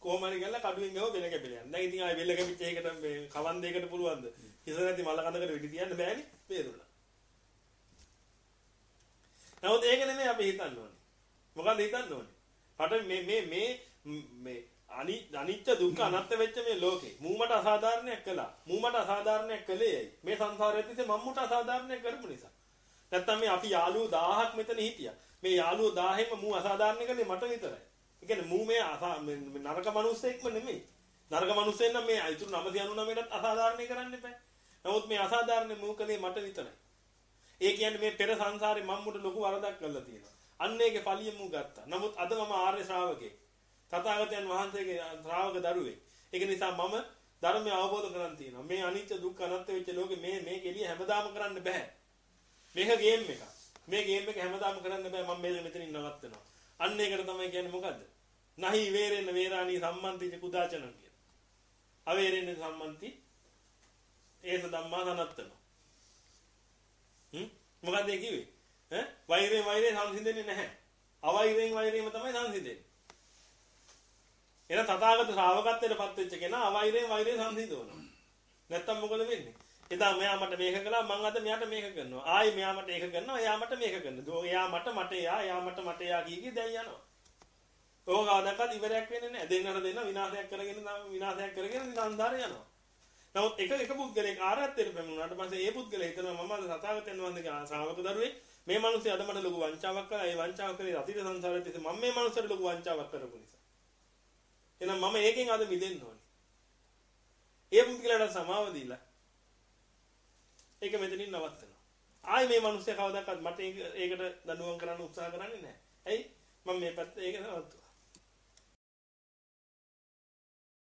කොහොම හරි ගල්ලා කඩුවෙන් ගව බෙල කැපිලා යනවා. දැන් ඉතින් ආයෙ බෙල කැපිච්ච එකට මේ කවන් දෙයකට පුළුවන්ද? හිස නැති මල කඳකට වෙඩි තියන්න බෑනේ. බේරුණා. නමුත් ඒක නෙමෙයි අපි හිතන්න ඕනේ. මොකද්ද හිතන්න ඕනේ? රට මේ මේ මේ මේ අනි අනිත්‍ය දුක්ඛ අනාත්ම වෙච්ච මේ ලෝකේ මූමට අසාධාරණයක් කළා. මූමට අසාධාරණයක් කළේ ඇයි? මේ සංසාරයේ තිස්සේ මම්මුට අසාධාරණයක් කරපු නිසා. නැත්තම් මේ අපි යාළුවෝ 1000ක් මෙතන හිටියා. මේ යාළුවෝ 1000ෙම මූ අසාධාරණ කළේ මට විතරයි. ඒ කියන්නේ මූ මේ නරක මිනිස්සෙක්ම නෙමෙයි. නරක මිනිස්සෙන් නම් මේ අයිතුරු 999ටත් අසාධාරණේ කරන්න එපා. නමුත් මේ අසාධාරණ මූ කලේ මට විතරයි. ඒ කියන්නේ මේ පෙර සංසාරේ මම්මුට ලොකු වරදක් කළා තියෙනවා. අන්න ඒකේ ඵලිය මූ ගත්තා. නමුත් අද මම ආර්ය ශ්‍රාවකෙක්. තථාගතයන් වහන්සේගේ ශ්‍රාවක දරුවෙක්. ඒක නිසා මම ධර්මය අවබෝධ කරගන්න තියෙනවා. මේ අනිත්‍ය දුක්ඛ අනාත්ම වෙච්ච ලෝකේ මේ මේ කෙලිය හැමදාම කරන්න බෑ. මේක ගේම් එකක්. මේ ගේම් එක හැමදාම කරන්න බෑ. මම මේ මෙතනින් නවත්තනවා. අන්න ඒකට තමයි කියන්නේ මොකද්ද? නහි වේරෙන වේරාණී සම්මන්තිච කුදාචනං කියන. අවේරෙන සම්මන්ති ඒස ධම්මා සනත්තනවා. හ්ම් මොකද්ද ඒ කිව්වේ? ඈ වෛරයෙන් වෛරයෙන් සංසිඳෙන්නේ නැහැ. අවෛරයෙන් වෛරයෙන්ම තමයි සංසිඳෙන්නේ. එන තථාගත ශ්‍රාවකත්වයට පත් වෙච්ච කෙනා අවෛරයෙන් වෛරයෙන් සංසිඳවනවා. නැත්තම් මොකද වෙන්නේ? එදා මෙයා මට මේක කළා මං අද මෙයාට මේක කරනවා. ආයි මෙයා මට ඒක කරනවා. එයා මට මේක කරනවා. එයා මට මට එයා එයා මට මට එයා කී කී දැන් යනවා. ඕක කවදාකවත් ඉවරයක් වෙන්නේ නැහැ. දෙන්නට දෙන්න විනාශයක් කරගෙන විනාශයක් කරගෙන සංසාරේ යනවා. නමුත් එක එක පුද්ගලෙක් ආරහත්ත්වයට පැමුණාට පස්සේ ඒ පුද්ගලයා හිතනවා මම අද තථාගතයන් වහන්සේගේ ශ්‍රාවක දරුවෙක් මේ මිනිස්සු අද මට ලොකු වංචාවක් කළා. ඒ වංචාව කරේ අතීත සංසාරෙත් ඉතින් මම මේ මිනිස්සුන්ට ලොකු වංචාවක් කරපු නිසා. එහෙනම් මම ඒකෙන් අද මිදෙන්න ඕනේ. ඒ පුද්ගලයාට සමාව දීලා ඒක මෙතනින් නවත්තනවා. ආයි මේ මිනිස්සයා කවදාකවත් මට ඒකට දඬුවම් කරන්න උත්සාහ කරන්නේ නැහැ. ඇයි? මම මේ පැත්ත ඒක නවත්තුවා.